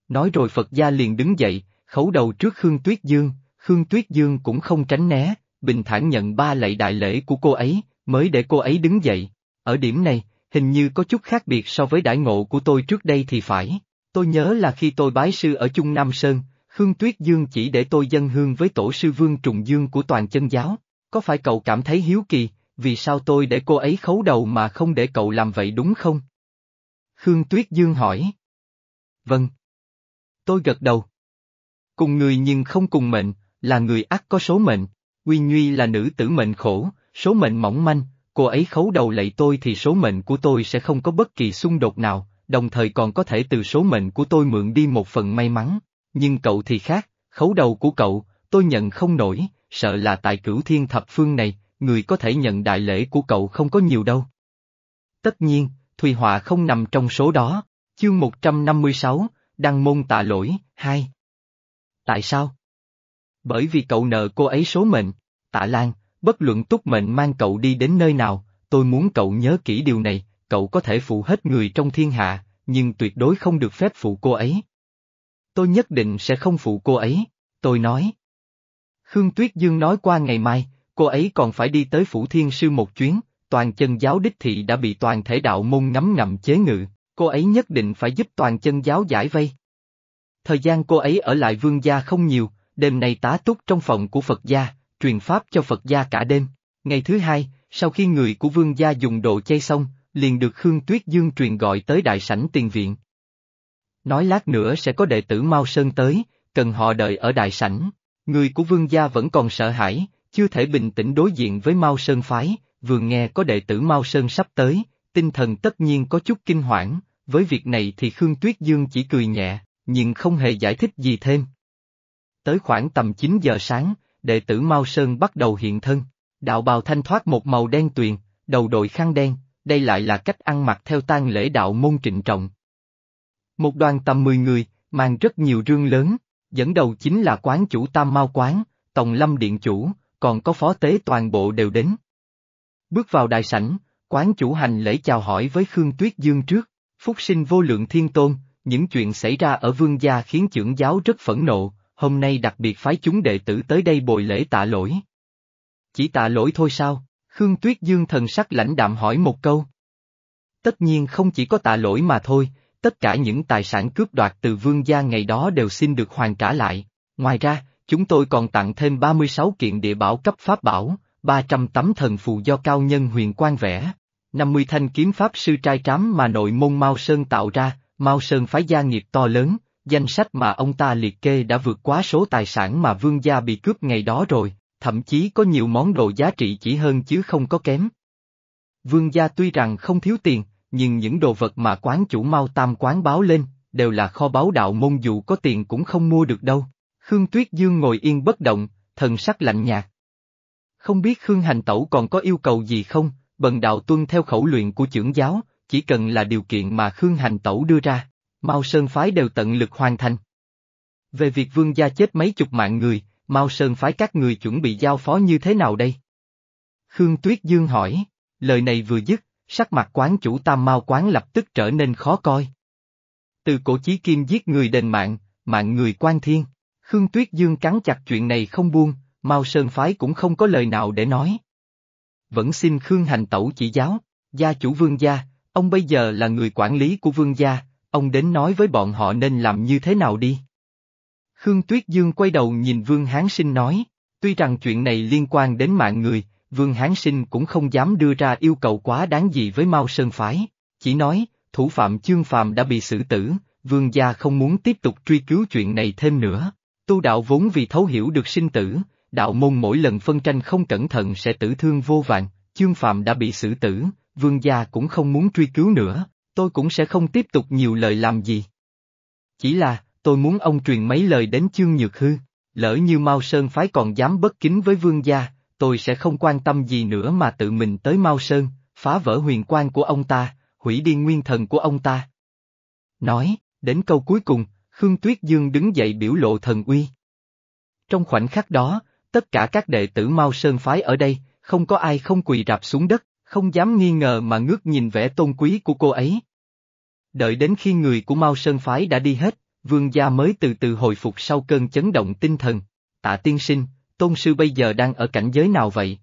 Nói rồi Phật gia liền đứng dậy, khấu đầu trước Khương Tuyết Dương, Khương Tuyết Dương cũng không tránh né, bình thản nhận ba lạy đại lễ của cô ấy, mới để cô ấy đứng dậy. Ở điểm này, hình như có chút khác biệt so với đại ngộ của tôi trước đây thì phải. Tôi nhớ là khi tôi bái sư ở Trung Nam Sơn, Khương Tuyết Dương chỉ để tôi dân hương với tổ sư Vương Trùng Dương của toàn chân giáo. Có phải cậu cảm thấy hiếu kỳ, vì sao tôi để cô ấy khấu đầu mà không để cậu làm vậy đúng không? Khương Tuyết Dương hỏi. Vâng. Tôi gật đầu. Cùng người nhưng không cùng mệnh, là người ác có số mệnh. Quy Nhuy là nữ tử mệnh khổ, số mệnh mỏng manh, cô ấy khấu đầu lạy tôi thì số mệnh của tôi sẽ không có bất kỳ xung đột nào, đồng thời còn có thể từ số mệnh của tôi mượn đi một phần may mắn. Nhưng cậu thì khác, khấu đầu của cậu, tôi nhận không nổi, sợ là tại cửu thiên thập phương này, người có thể nhận đại lễ của cậu không có nhiều đâu. Tất nhiên, Thùy Họa không nằm trong số đó. Chương 156, Đăng môn tạ lỗi, 2. Tại sao? Bởi vì cậu nợ cô ấy số mệnh, tạ Lan, bất luận túc mệnh mang cậu đi đến nơi nào, tôi muốn cậu nhớ kỹ điều này, cậu có thể phụ hết người trong thiên hạ, nhưng tuyệt đối không được phép phụ cô ấy. Tôi nhất định sẽ không phụ cô ấy, tôi nói. Khương Tuyết Dương nói qua ngày mai, cô ấy còn phải đi tới Phủ Thiên Sư một chuyến, toàn chân giáo đích thị đã bị toàn thể đạo môn ngắm ngầm chế ngự, cô ấy nhất định phải giúp toàn chân giáo giải vây. Thời gian cô ấy ở lại vương gia không nhiều, đêm nay tá túc trong phòng của Phật gia, truyền pháp cho Phật gia cả đêm. Ngày thứ hai, sau khi người của vương gia dùng đồ chay xong, liền được Khương Tuyết Dương truyền gọi tới đại sảnh tiền viện. Nói lát nữa sẽ có đệ tử Mao Sơn tới, cần họ đợi ở đại sảnh. Người của vương gia vẫn còn sợ hãi, chưa thể bình tĩnh đối diện với Mao Sơn phái, vừa nghe có đệ tử Mao Sơn sắp tới, tinh thần tất nhiên có chút kinh hoảng, với việc này thì Khương Tuyết Dương chỉ cười nhẹ, nhưng không hề giải thích gì thêm. Tới khoảng tầm 9 giờ sáng, đệ tử Mao Sơn bắt đầu hiện thân, đạo bào thanh thoát một màu đen tuyền, đầu đội khăn đen, đây lại là cách ăn mặc theo tang lễ đạo môn trịnh trọng. Một đoàn tầm 10 người, mang rất nhiều rương lớn, dẫn đầu chính là quán chủ Tam Mao Quán, Tòng Lâm Điện Chủ, còn có phó tế toàn bộ đều đến. Bước vào đại sảnh, quán chủ hành lễ chào hỏi với Khương Tuyết Dương trước, phúc sinh vô lượng thiên tôn, những chuyện xảy ra ở vương gia khiến trưởng giáo rất phẫn nộ, hôm nay đặc biệt phái chúng đệ tử tới đây bồi lễ tạ lỗi. Chỉ tạ lỗi thôi sao? Khương Tuyết Dương thần sắc lãnh đạm hỏi một câu. Tất nhiên không chỉ có tạ lỗi mà thôi, tất cả những tài sản cướp đoạt từ vương gia ngày đó đều xin được hoàn trả lại. Ngoài ra, chúng tôi còn tặng thêm 36 kiện địa bảo cấp pháp bảo, 300 tấm thần phù do cao nhân huyền quan vẽ, 50 thanh kiếm pháp sư trai trám mà nội môn Mao Sơn tạo ra, Mao Sơn phái gia nghiệp to lớn, danh sách mà ông ta liệt kê đã vượt quá số tài sản mà vương gia bị cướp ngày đó rồi, thậm chí có nhiều món đồ giá trị chỉ hơn chứ không có kém. Vương gia tuy rằng không thiếu tiền, nhưng những đồ vật mà quán chủ mau Tam quán báo lên, đều là kho báu đạo môn dù có tiền cũng không mua được đâu. Khương Tuyết Dương ngồi yên bất động, thần sắc lạnh nhạt. Không biết Khương Hành Tẩu còn có yêu cầu gì không, bần đạo tuân theo khẩu luyện của trưởng giáo, chỉ cần là điều kiện mà Khương Hành Tẩu đưa ra, Mao Sơn Phái đều tận lực hoàn thành. Về việc vương gia chết mấy chục mạng người, Mao Sơn Phái các người chuẩn bị giao phó như thế nào đây? Khương Tuyết Dương hỏi, lời này vừa dứt, sắc mặt quán chủ tam Mao quán lập tức trở nên khó coi. Từ cổ chí kim giết người đền mạng, mạng người quan thiên, Khương Tuyết Dương cắn chặt chuyện này không buông, Mao Sơn Phái cũng không có lời nào để nói. Vẫn xin Khương Hành Tẩu chỉ giáo, gia chủ vương gia, ông bây giờ là người quản lý của vương gia, ông đến nói với bọn họ nên làm như thế nào đi. Khương Tuyết Dương quay đầu nhìn Vương Hán Sinh nói, tuy rằng chuyện này liên quan đến mạng người, Vương Hán Sinh cũng không dám đưa ra yêu cầu quá đáng gì với Mao Sơn Phái, chỉ nói, thủ phạm Chương Phàm đã bị xử tử, Vương gia không muốn tiếp tục truy cứu chuyện này thêm nữa. Tu đạo vốn vì thấu hiểu được sinh tử, đạo môn mỗi lần phân tranh không cẩn thận sẽ tử thương vô vàng, chương phạm đã bị xử tử, vương gia cũng không muốn truy cứu nữa, tôi cũng sẽ không tiếp tục nhiều lời làm gì. Chỉ là, tôi muốn ông truyền mấy lời đến chương nhược hư, lỡ như Mao Sơn phái còn dám bất kính với vương gia, tôi sẽ không quan tâm gì nữa mà tự mình tới Mao Sơn, phá vỡ huyền quan của ông ta, hủy đi nguyên thần của ông ta. Nói, đến câu cuối cùng, Khương Tuyết Dương đứng dậy biểu lộ thần uy. Trong khoảnh khắc đó, tất cả các đệ tử Mao Sơn phái ở đây, không có ai không quỳ rạp xuống đất, không dám nghi ngờ mà ngước nhìn vẻ tôn quý của cô ấy. Đợi đến khi người của Mao Sơn phái đã đi hết, vương gia mới từ từ hồi phục sau cơn chấn động tinh thần. Tạ tiên sinh, tôn sư bây giờ đang ở cảnh giới nào vậy?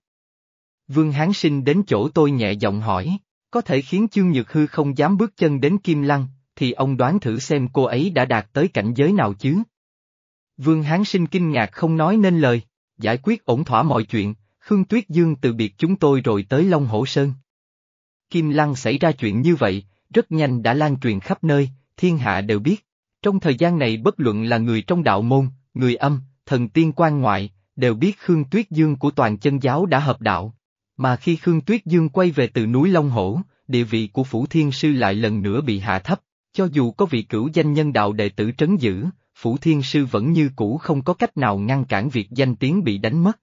Vương Hán Sinh đến chỗ tôi nhẹ giọng hỏi, có thể khiến chương nhược hư không dám bước chân đến Kim Lăng, thì ông đoán thử xem cô ấy đã đạt tới cảnh giới nào chứ? Vương Hán Sinh kinh ngạc không nói nên lời, giải quyết ổn thỏa mọi chuyện, Khương Tuyết Dương từ biệt chúng tôi rồi tới Long Hổ Sơn. Kim Lăng xảy ra chuyện như vậy, rất nhanh đã lan truyền khắp nơi, thiên hạ đều biết. Trong thời gian này bất luận là người trong đạo môn, người âm, thần tiên quan ngoại, đều biết Khương Tuyết Dương của toàn chân giáo đã hợp đạo. Mà khi Khương Tuyết Dương quay về từ núi Long Hổ, địa vị của Phủ Thiên Sư lại lần nữa bị hạ thấp, cho dù có vị cửu danh nhân đạo đệ tử trấn giữ, Phủ Thiên Sư vẫn như cũ không có cách nào ngăn cản việc danh tiếng bị đánh mất.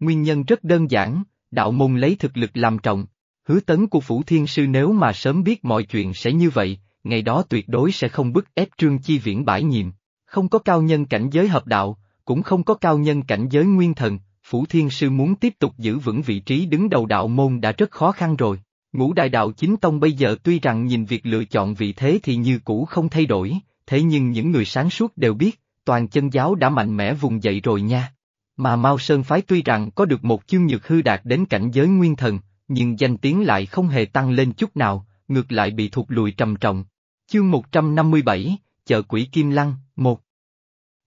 Nguyên nhân rất đơn giản, đạo môn lấy thực lực làm trọng, hứa tấn của Phủ Thiên Sư nếu mà sớm biết mọi chuyện sẽ như vậy, ngày đó tuyệt đối sẽ không bức ép Trương Chi Viễn bãi nhiệm, không có cao nhân cảnh giới hợp đạo, cũng không có cao nhân cảnh giới nguyên thần, Phủ Thiên Sư muốn tiếp tục giữ vững vị trí đứng đầu đạo môn đã rất khó khăn rồi. Ngũ đại đạo chính tông bây giờ tuy rằng nhìn việc lựa chọn vị thế thì như cũ không thay đổi, thế nhưng những người sáng suốt đều biết, toàn chân giáo đã mạnh mẽ vùng dậy rồi nha. Mà Mao Sơn Phái tuy rằng có được một chương nhược hư đạt đến cảnh giới nguyên thần, nhưng danh tiếng lại không hề tăng lên chút nào, ngược lại bị thụt lùi trầm trọng. Chương 157, chợ quỷ Kim Lăng, 1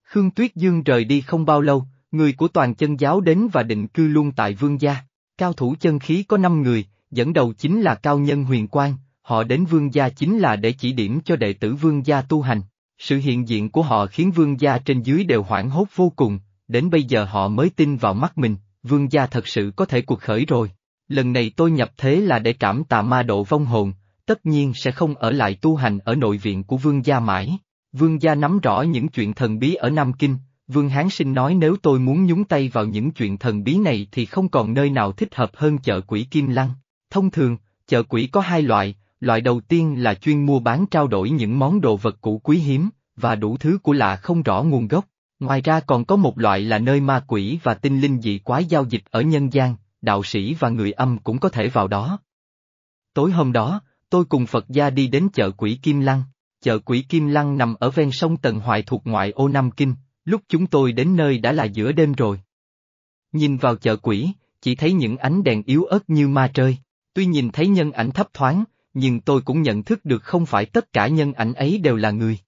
Khương Tuyết Dương rời đi không bao lâu, người của toàn chân giáo đến và định cư luôn tại vương gia. Cao thủ chân khí có 5 người, dẫn đầu chính là cao nhân huyền quang, họ đến vương gia chính là để chỉ điểm cho đệ tử vương gia tu hành. Sự hiện diện của họ khiến vương gia trên dưới đều hoảng hốt vô cùng, đến bây giờ họ mới tin vào mắt mình, vương gia thật sự có thể cuộc khởi rồi. Lần này tôi nhập thế là để trảm tà ma độ vong hồn, tất nhiên sẽ không ở lại tu hành ở nội viện của vương gia mãi. Vương gia nắm rõ những chuyện thần bí ở Nam Kinh, Vương Hán Sinh nói nếu tôi muốn nhúng tay vào những chuyện thần bí này thì không còn nơi nào thích hợp hơn chợ quỷ Kim Lăng. Thông thường, chợ quỷ có hai loại, loại đầu tiên là chuyên mua bán trao đổi những món đồ vật cũ quý hiếm, và đủ thứ của lạ không rõ nguồn gốc. Ngoài ra còn có một loại là nơi ma quỷ và tinh linh dị quái giao dịch ở nhân gian, đạo sĩ và người âm cũng có thể vào đó. Tối hôm đó, tôi cùng Phật gia đi đến chợ quỷ Kim Lăng. Chợ quỷ Kim Lăng nằm ở ven sông Tần Hoài thuộc ngoại ô Nam Kinh, lúc chúng tôi đến nơi đã là giữa đêm rồi. Nhìn vào chợ quỷ, chỉ thấy những ánh đèn yếu ớt như ma trời. Tuy nhìn thấy nhân ảnh thấp thoáng, nhưng tôi cũng nhận thức được không phải tất cả nhân ảnh ấy đều là người.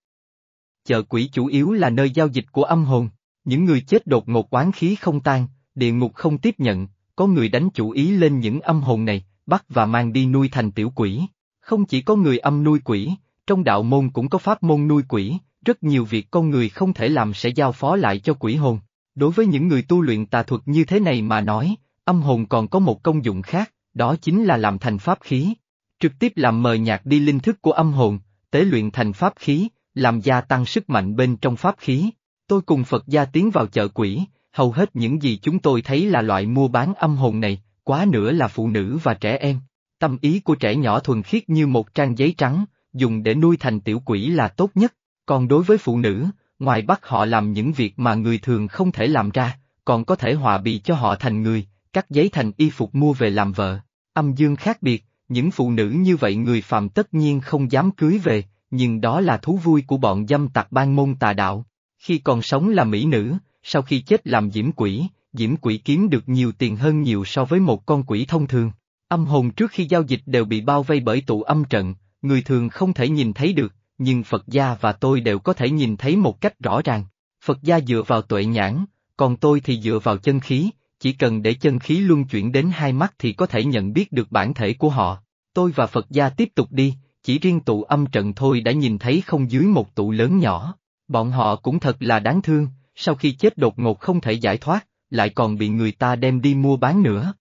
Chợ quỷ chủ yếu là nơi giao dịch của âm hồn, những người chết đột ngột oán khí không tan, địa ngục không tiếp nhận, có người đánh chủ ý lên những âm hồn này, bắt và mang đi nuôi thành tiểu quỷ. Không chỉ có người âm nuôi quỷ, trong đạo môn cũng có pháp môn nuôi quỷ, rất nhiều việc con người không thể làm sẽ giao phó lại cho quỷ hồn. Đối với những người tu luyện tà thuật như thế này mà nói, âm hồn còn có một công dụng khác, đó chính là làm thành pháp khí. Trực tiếp làm mờ nhạt đi linh thức của âm hồn, tế luyện thành pháp khí, làm gia tăng sức mạnh bên trong pháp khí. Tôi cùng Phật gia tiến vào chợ quỷ, hầu hết những gì chúng tôi thấy là loại mua bán âm hồn này, quá nữa là phụ nữ và trẻ em. Tâm ý của trẻ nhỏ thuần khiết như một trang giấy trắng, dùng để nuôi thành tiểu quỷ là tốt nhất, còn đối với phụ nữ, ngoài bắt họ làm những việc mà người thường không thể làm ra, còn có thể hòa bị cho họ thành người, cắt giấy thành y phục mua về làm vợ. Âm dương khác biệt, những phụ nữ như vậy người phàm tất nhiên không dám cưới về, nhưng đó là thú vui của bọn dâm tặc ban môn tà đạo. Khi còn sống là mỹ nữ, sau khi chết làm diễm quỷ, diễm quỷ kiếm được nhiều tiền hơn nhiều so với một con quỷ thông thường. Âm hồn trước khi giao dịch đều bị bao vây bởi tụ âm trận, người thường không thể nhìn thấy được, nhưng Phật gia và tôi đều có thể nhìn thấy một cách rõ ràng. Phật gia dựa vào tuệ nhãn, còn tôi thì dựa vào chân khí, chỉ cần để chân khí luân chuyển đến hai mắt thì có thể nhận biết được bản thể của họ. Tôi và Phật gia tiếp tục đi, chỉ riêng tụ âm trận thôi đã nhìn thấy không dưới một tụ lớn nhỏ. Bọn họ cũng thật là đáng thương, sau khi chết đột ngột không thể giải thoát, lại còn bị người ta đem đi mua bán nữa.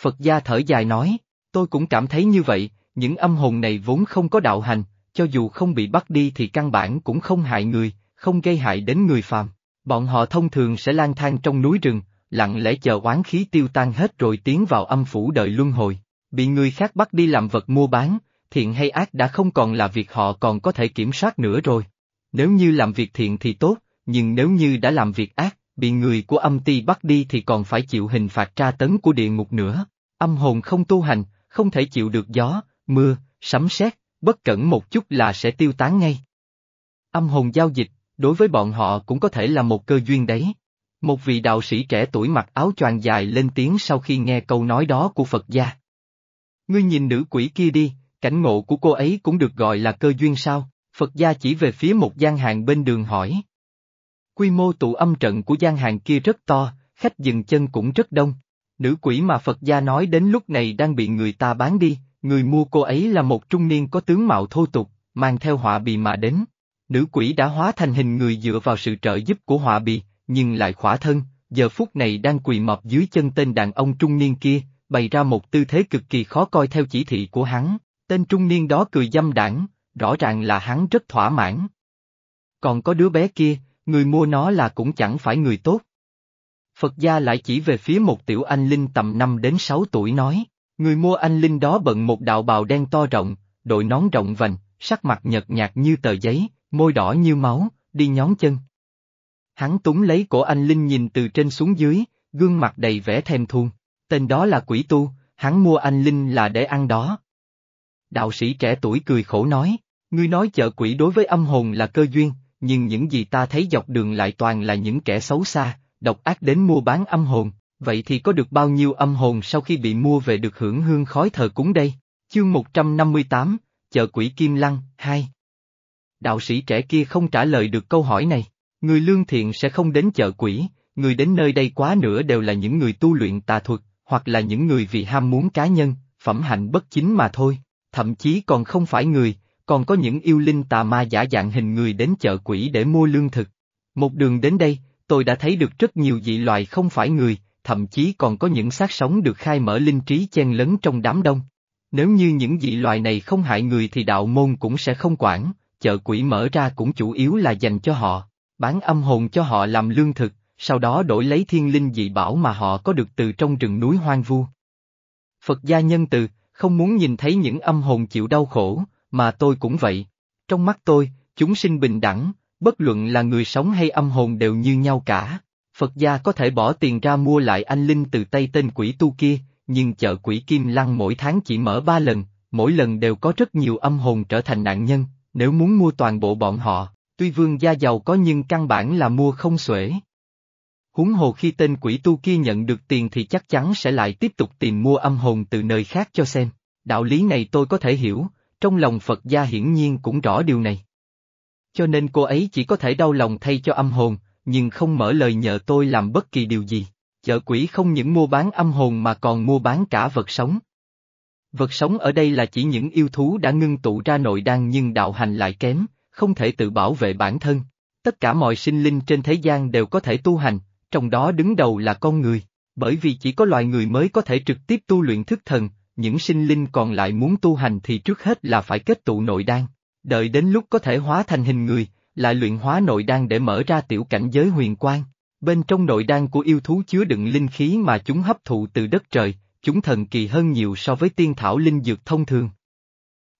Phật gia thở dài nói, tôi cũng cảm thấy như vậy, những âm hồn này vốn không có đạo hành, cho dù không bị bắt đi thì căn bản cũng không hại người, không gây hại đến người phàm. Bọn họ thông thường sẽ lang thang trong núi rừng, lặng lẽ chờ oán khí tiêu tan hết rồi tiến vào âm phủ đợi luân hồi. Bị người khác bắt đi làm vật mua bán, thiện hay ác đã không còn là việc họ còn có thể kiểm soát nữa rồi. Nếu như làm việc thiện thì tốt, nhưng nếu như đã làm việc ác, bị người của âm ti bắt đi thì còn phải chịu hình phạt tra tấn của địa ngục nữa. Âm hồn không tu hành, không thể chịu được gió, mưa, sấm sét, bất cẩn một chút là sẽ tiêu tán ngay. Âm hồn giao dịch, đối với bọn họ cũng có thể là một cơ duyên đấy. Một vị đạo sĩ trẻ tuổi mặc áo choàng dài lên tiếng sau khi nghe câu nói đó của Phật gia. Ngươi nhìn nữ quỷ kia đi, cảnh ngộ của cô ấy cũng được gọi là cơ duyên sao? Phật gia chỉ về phía một gian hàng bên đường hỏi. Quy mô tụ âm trận của gian hàng kia rất to, khách dừng chân cũng rất đông. Nữ quỷ mà Phật gia nói đến lúc này đang bị người ta bán đi, người mua cô ấy là một trung niên có tướng mạo thô tục, mang theo họa bì mà đến. Nữ quỷ đã hóa thành hình người dựa vào sự trợ giúp của họa bì, nhưng lại khỏa thân, giờ phút này đang quỳ mọp dưới chân tên đàn ông trung niên kia, bày ra một tư thế cực kỳ khó coi theo chỉ thị của hắn. Tên trung niên đó cười dâm đảng, rõ ràng là hắn rất thỏa mãn. Còn có đứa bé kia, người mua nó là cũng chẳng phải người tốt. Phật gia lại chỉ về phía một tiểu anh linh tầm 5 đến 6 tuổi nói, người mua anh linh đó bận một đạo bào đen to rộng, đội nón rộng vành, sắc mặt nhợt nhạt như tờ giấy, môi đỏ như máu, đi nhón chân. Hắn túng lấy cổ anh linh nhìn từ trên xuống dưới, gương mặt đầy vẻ thèm thuồng. Tên đó là quỷ tu, hắn mua anh linh là để ăn đó. Đạo sĩ trẻ tuổi cười khổ nói, ngươi nói chợ quỷ đối với âm hồn là cơ duyên, nhưng những gì ta thấy dọc đường lại toàn là những kẻ xấu xa, độc ác đến mua bán âm hồn, vậy thì có được bao nhiêu âm hồn sau khi bị mua về được hưởng hương khói thờ cúng đây? Chương 158, chợ quỷ Kim Lăng, 2 Đạo sĩ trẻ kia không trả lời được câu hỏi này, người lương thiện sẽ không đến chợ quỷ, người đến nơi đây quá nữa đều là những người tu luyện tà thuật, hoặc là những người vì ham muốn cá nhân, phẩm hạnh bất chính mà thôi, thậm chí còn không phải người, còn có những yêu linh tà ma giả dạng hình người đến chợ quỷ để mua lương thực. Một đường đến đây, tôi đã thấy được rất nhiều dị loài không phải người, thậm chí còn có những xác sống được khai mở linh trí chen lấn trong đám đông. Nếu như những dị loài này không hại người thì đạo môn cũng sẽ không quản, chợ quỷ mở ra cũng chủ yếu là dành cho họ, bán âm hồn cho họ làm lương thực, sau đó đổi lấy thiên linh dị bảo mà họ có được từ trong rừng núi hoang vu. Phật gia nhân từ, không muốn nhìn thấy những âm hồn chịu đau khổ, mà tôi cũng vậy. Trong mắt tôi, chúng sinh bình đẳng, bất luận là người sống hay âm hồn đều như nhau cả. Phật gia có thể bỏ tiền ra mua lại anh Linh từ tay tên quỷ tu kia, nhưng chợ quỷ Kim Lăng mỗi tháng chỉ mở ba lần, mỗi lần đều có rất nhiều âm hồn trở thành nạn nhân, nếu muốn mua toàn bộ bọn họ, tuy vương gia giàu có nhưng căn bản là mua không xuể. Huống hồ khi tên quỷ tu kia nhận được tiền thì chắc chắn sẽ lại tiếp tục tìm mua âm hồn từ nơi khác cho xem. Đạo lý này tôi có thể hiểu, trong lòng Phật gia hiển nhiên cũng rõ điều này. Cho nên cô ấy chỉ có thể đau lòng thay cho âm hồn, nhưng không mở lời nhờ tôi làm bất kỳ điều gì. Chợ quỷ không những mua bán âm hồn mà còn mua bán cả vật sống. Vật sống ở đây là chỉ những yêu thú đã ngưng tụ ra nội đan nhưng đạo hành lại kém, không thể tự bảo vệ bản thân. Tất cả mọi sinh linh trên thế gian đều có thể tu hành, trong đó đứng đầu là con người, bởi vì chỉ có loài người mới có thể trực tiếp tu luyện thức thần, những sinh linh còn lại muốn tu hành thì trước hết là phải kết tụ nội đan, đợi đến lúc có thể hóa thành hình người, lại luyện hóa nội đan để mở ra tiểu cảnh giới huyền quang. Bên trong nội đan của yêu thú chứa đựng linh khí mà chúng hấp thụ từ đất trời, chúng thần kỳ hơn nhiều so với tiên thảo linh dược thông thường.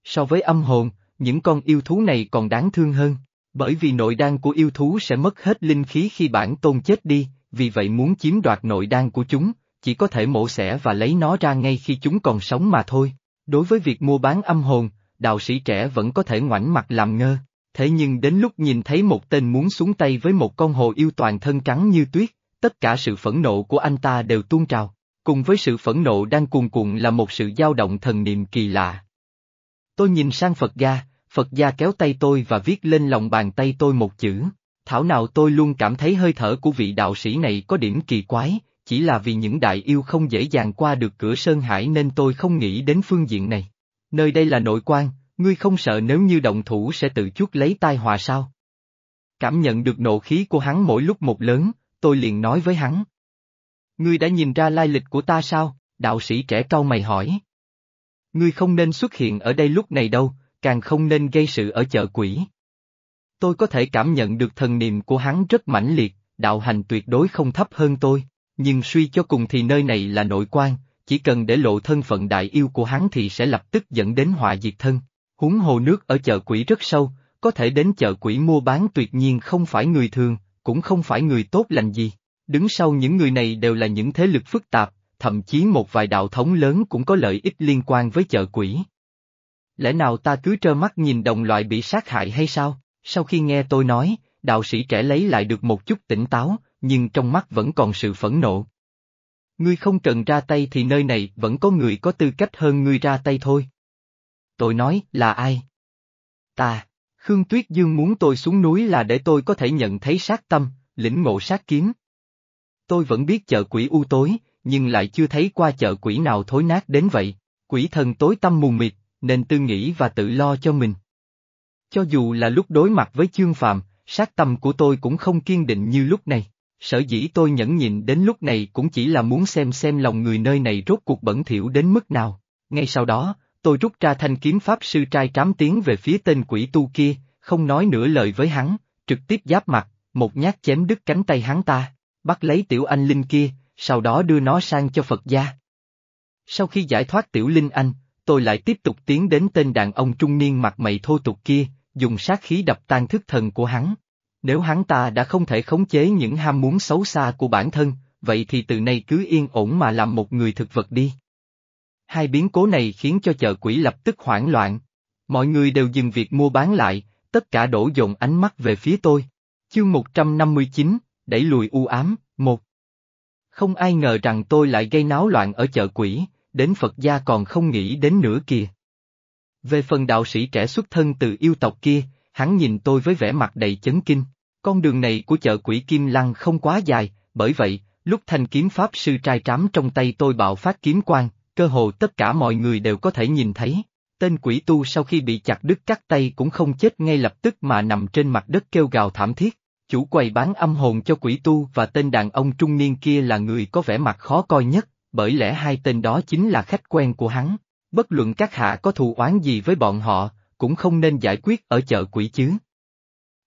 So với âm hồn, những con yêu thú này còn đáng thương hơn, bởi vì nội đan của yêu thú sẽ mất hết linh khí khi bản tôn chết đi, vì vậy muốn chiếm đoạt nội đan của chúng, chỉ có thể mổ xẻ và lấy nó ra ngay khi chúng còn sống mà thôi. Đối với việc mua bán âm hồn, đạo sĩ trẻ vẫn có thể ngoảnh mặt làm ngơ, thế nhưng đến lúc nhìn thấy một tên muốn xuống tay với một con hồ yêu toàn thân trắng như tuyết, tất cả sự phẫn nộ của anh ta đều tuôn trào, cùng với sự phẫn nộ đang cuồn cuộn là một sự dao động thần niệm kỳ lạ. Tôi nhìn sang Phật gia, Phật gia kéo tay tôi và viết lên lòng bàn tay tôi một chữ, thảo nào tôi luôn cảm thấy hơi thở của vị đạo sĩ này có điểm kỳ quái, chỉ là vì những đại yêu không dễ dàng qua được cửa Sơn Hải nên tôi không nghĩ đến phương diện này. Nơi đây là nội quan, ngươi không sợ nếu như động thủ sẽ tự chuốc lấy tai họa sao? Cảm nhận được nộ khí của hắn mỗi lúc một lớn, tôi liền nói với hắn. Ngươi đã nhìn ra lai lịch của ta sao? Đạo sĩ trẻ cau mày hỏi. Ngươi không nên xuất hiện ở đây lúc này đâu, càng không nên gây sự ở chợ quỷ. Tôi có thể cảm nhận được thần niệm của hắn rất mãnh liệt, đạo hành tuyệt đối không thấp hơn tôi, nhưng suy cho cùng thì nơi này là nội quan, chỉ cần để lộ thân phận đại yêu của hắn thì sẽ lập tức dẫn đến họa diệt thân. Húng hồ nước ở chợ quỷ rất sâu, có thể đến chợ quỷ mua bán tuyệt nhiên không phải người thường, cũng không phải người tốt lành gì. Đứng sau những người này đều là những thế lực phức tạp, thậm chí một vài đạo thống lớn cũng có lợi ích liên quan với chợ quỷ. Lẽ nào ta cứ trơ mắt nhìn đồng loại bị sát hại hay sao? Sau khi nghe tôi nói, đạo sĩ trẻ lấy lại được một chút tỉnh táo, nhưng trong mắt vẫn còn sự phẫn nộ. Ngươi không cần ra tay thì nơi này vẫn có người có tư cách hơn ngươi ra tay thôi. Tôi nói, là ai? Ta, Khương Tuyết Dương muốn tôi xuống núi là để tôi có thể nhận thấy sát tâm, lĩnh ngộ sát kiếm. Tôi vẫn biết chợ quỷ u tối, nhưng lại chưa thấy qua chợ quỷ nào thối nát đến vậy. Quỷ thần tối tâm mù mịt, nên tư nghĩ và tự lo cho mình. Cho dù là lúc đối mặt với chương phàm, sát tâm của tôi cũng không kiên định như lúc này. Sở dĩ tôi nhẫn nhịn đến lúc này cũng chỉ là muốn xem xem lòng người nơi này rốt cuộc bẩn thỉu đến mức nào. Ngay sau đó, tôi rút ra thanh kiếm pháp sư trai trám tiến về phía tên quỷ tu kia, không nói nửa lời với hắn, trực tiếp giáp mặt, một nhát chém đứt cánh tay hắn ta, bắt lấy tiểu anh linh kia, sau đó đưa nó sang cho Phật gia. Sau khi giải thoát tiểu linh anh, tôi lại tiếp tục tiến đến tên đàn ông trung niên mặt mày thô tục kia, dùng sát khí đập tan thức thần của hắn. Nếu hắn ta đã không thể khống chế những ham muốn xấu xa của bản thân, vậy thì từ nay cứ yên ổn mà làm một người thực vật đi. Hai biến cố này khiến cho chợ quỷ lập tức hoảng loạn. Mọi người đều dừng việc mua bán lại, tất cả đổ dồn ánh mắt về phía tôi. Chương 159, đẩy lùi u ám, một. Không ai ngờ rằng tôi lại gây náo loạn ở chợ quỷ, đến Phật gia còn không nghĩ đến nữa kìa. Về phần đạo sĩ trẻ xuất thân từ yêu tộc kia, hắn nhìn tôi với vẻ mặt đầy chấn kinh. Con đường này của chợ quỷ Kim Lăng không quá dài, bởi vậy, lúc thanh kiếm pháp sư trai trám trong tay tôi bạo phát kiếm quang, cơ hồ tất cả mọi người đều có thể nhìn thấy. Tên quỷ tu sau khi bị chặt đứt cắt tay cũng không chết ngay lập tức mà nằm trên mặt đất kêu gào thảm thiết. Chủ quầy bán âm hồn cho quỷ tu và tên đàn ông trung niên kia là người có vẻ mặt khó coi nhất, bởi lẽ hai tên đó chính là khách quen của hắn. Bất luận các hạ có thù oán gì với bọn họ, cũng không nên giải quyết ở chợ quỷ chứ.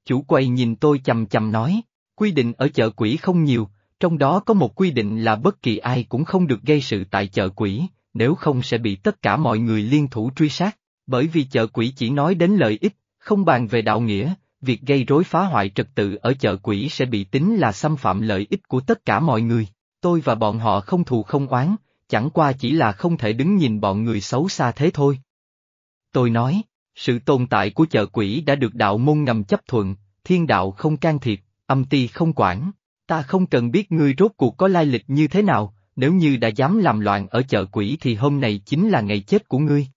Chủ quầy nhìn tôi chầm chầm nói, quy định ở chợ quỷ không nhiều, trong đó có một quy định là bất kỳ ai cũng không được gây sự tại chợ quỷ, nếu không sẽ bị tất cả mọi người liên thủ truy sát, bởi vì chợ quỷ chỉ nói đến lợi ích, không bàn về đạo nghĩa, việc gây rối phá hoại trật tự ở chợ quỷ sẽ bị tính là xâm phạm lợi ích của tất cả mọi người. Tôi và bọn họ không thù không oán, chẳng qua chỉ là không thể đứng nhìn bọn người xấu xa thế thôi. Tôi nói, sự tồn tại của chợ quỷ đã được đạo môn ngầm chấp thuận, thiên đạo không can thiệp, âm ti không quản, ta không cần biết ngươi rốt cuộc có lai lịch như thế nào, nếu như đã dám làm loạn ở chợ quỷ thì hôm nay chính là ngày chết của ngươi.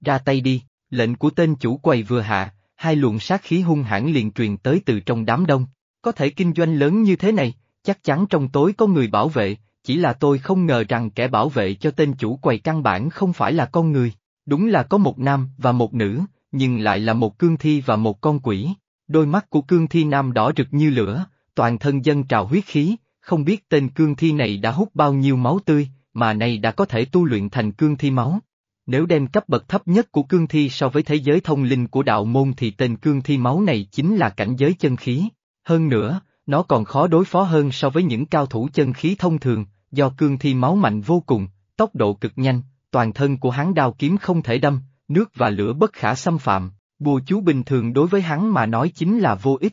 Ra tay đi, lệnh của tên chủ quầy vừa hạ, hai luồng sát khí hung hãn liền truyền tới từ trong đám đông. Có thể kinh doanh lớn như thế này, chắc chắn trong tối có người bảo vệ, chỉ là tôi không ngờ rằng kẻ bảo vệ cho tên chủ quầy căn bản không phải là con người. Đúng là có một nam và một nữ, nhưng lại là một cương thi và một con quỷ. Đôi mắt của cương thi nam đỏ rực như lửa, toàn thân dân trào huyết khí, không biết tên cương thi này đã hút bao nhiêu máu tươi, mà nay đã có thể tu luyện thành cương thi máu. Nếu đem cấp bậc thấp nhất của cương thi so với thế giới thông linh của đạo môn thì tên cương thi máu này chính là cảnh giới chân khí. Hơn nữa, nó còn khó đối phó hơn so với những cao thủ chân khí thông thường, do cương thi máu mạnh vô cùng, tốc độ cực nhanh, toàn thân của hắn đao kiếm không thể đâm, nước và lửa bất khả xâm phạm, bùa chú bình thường đối với hắn mà nói chính là vô ích.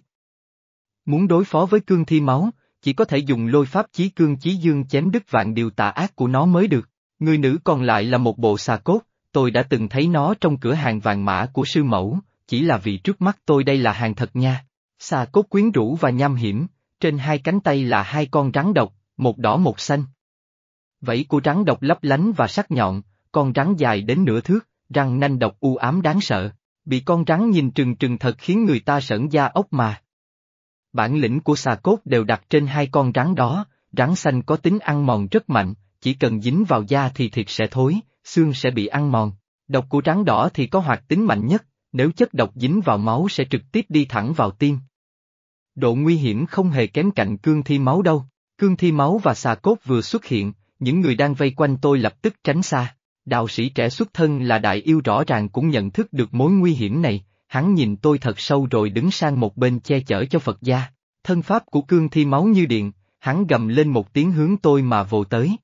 Muốn đối phó với cương thi máu, chỉ có thể dùng lôi pháp chí cương chí dương chém đứt vạn điều tà ác của nó mới được. Người nữ còn lại là một bộ xà cốt, tôi đã từng thấy nó trong cửa hàng vàng mã của sư mẫu, chỉ là vì trước mắt tôi đây là hàng thật nha. Xà cốt quyến rũ và nham hiểm, trên hai cánh tay là hai con rắn độc, một đỏ một xanh. Vẫy của rắn độc lấp lánh và sắc nhọn, con rắn dài đến nửa thước, răng nanh độc u ám đáng sợ, bị con rắn nhìn trừng trừng thật khiến người ta sởn da ốc mà. Bản lĩnh của xà cốt đều đặt trên hai con rắn đó, rắn xanh có tính ăn mòn rất mạnh, chỉ cần dính vào da thì thịt sẽ thối, xương sẽ bị ăn mòn. Độc của rắn đỏ thì có hoạt tính mạnh nhất, nếu chất độc dính vào máu sẽ trực tiếp đi thẳng vào tim. Độ nguy hiểm không hề kém cạnh cương thi máu đâu, cương thi máu và xà cốt vừa xuất hiện, những người đang vây quanh tôi lập tức tránh xa. Đạo sĩ trẻ xuất thân là đại yêu rõ ràng cũng nhận thức được mối nguy hiểm này, hắn nhìn tôi thật sâu rồi đứng sang một bên che chở cho Phật gia. Thân pháp của cương thi máu như điện, hắn gầm lên một tiếng hướng tôi mà vồ tới.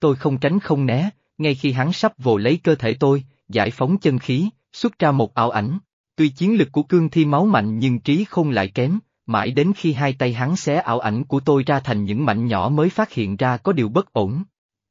Tôi không tránh không né, ngay khi hắn sắp vồ lấy cơ thể tôi, giải phóng chân khí, xuất ra một ảo ảnh. Tuy chiến lực của cương thi máu mạnh nhưng trí không lại kém, mãi đến khi hai tay hắn xé ảo ảnh của tôi ra thành những mảnh nhỏ mới phát hiện ra có điều bất ổn.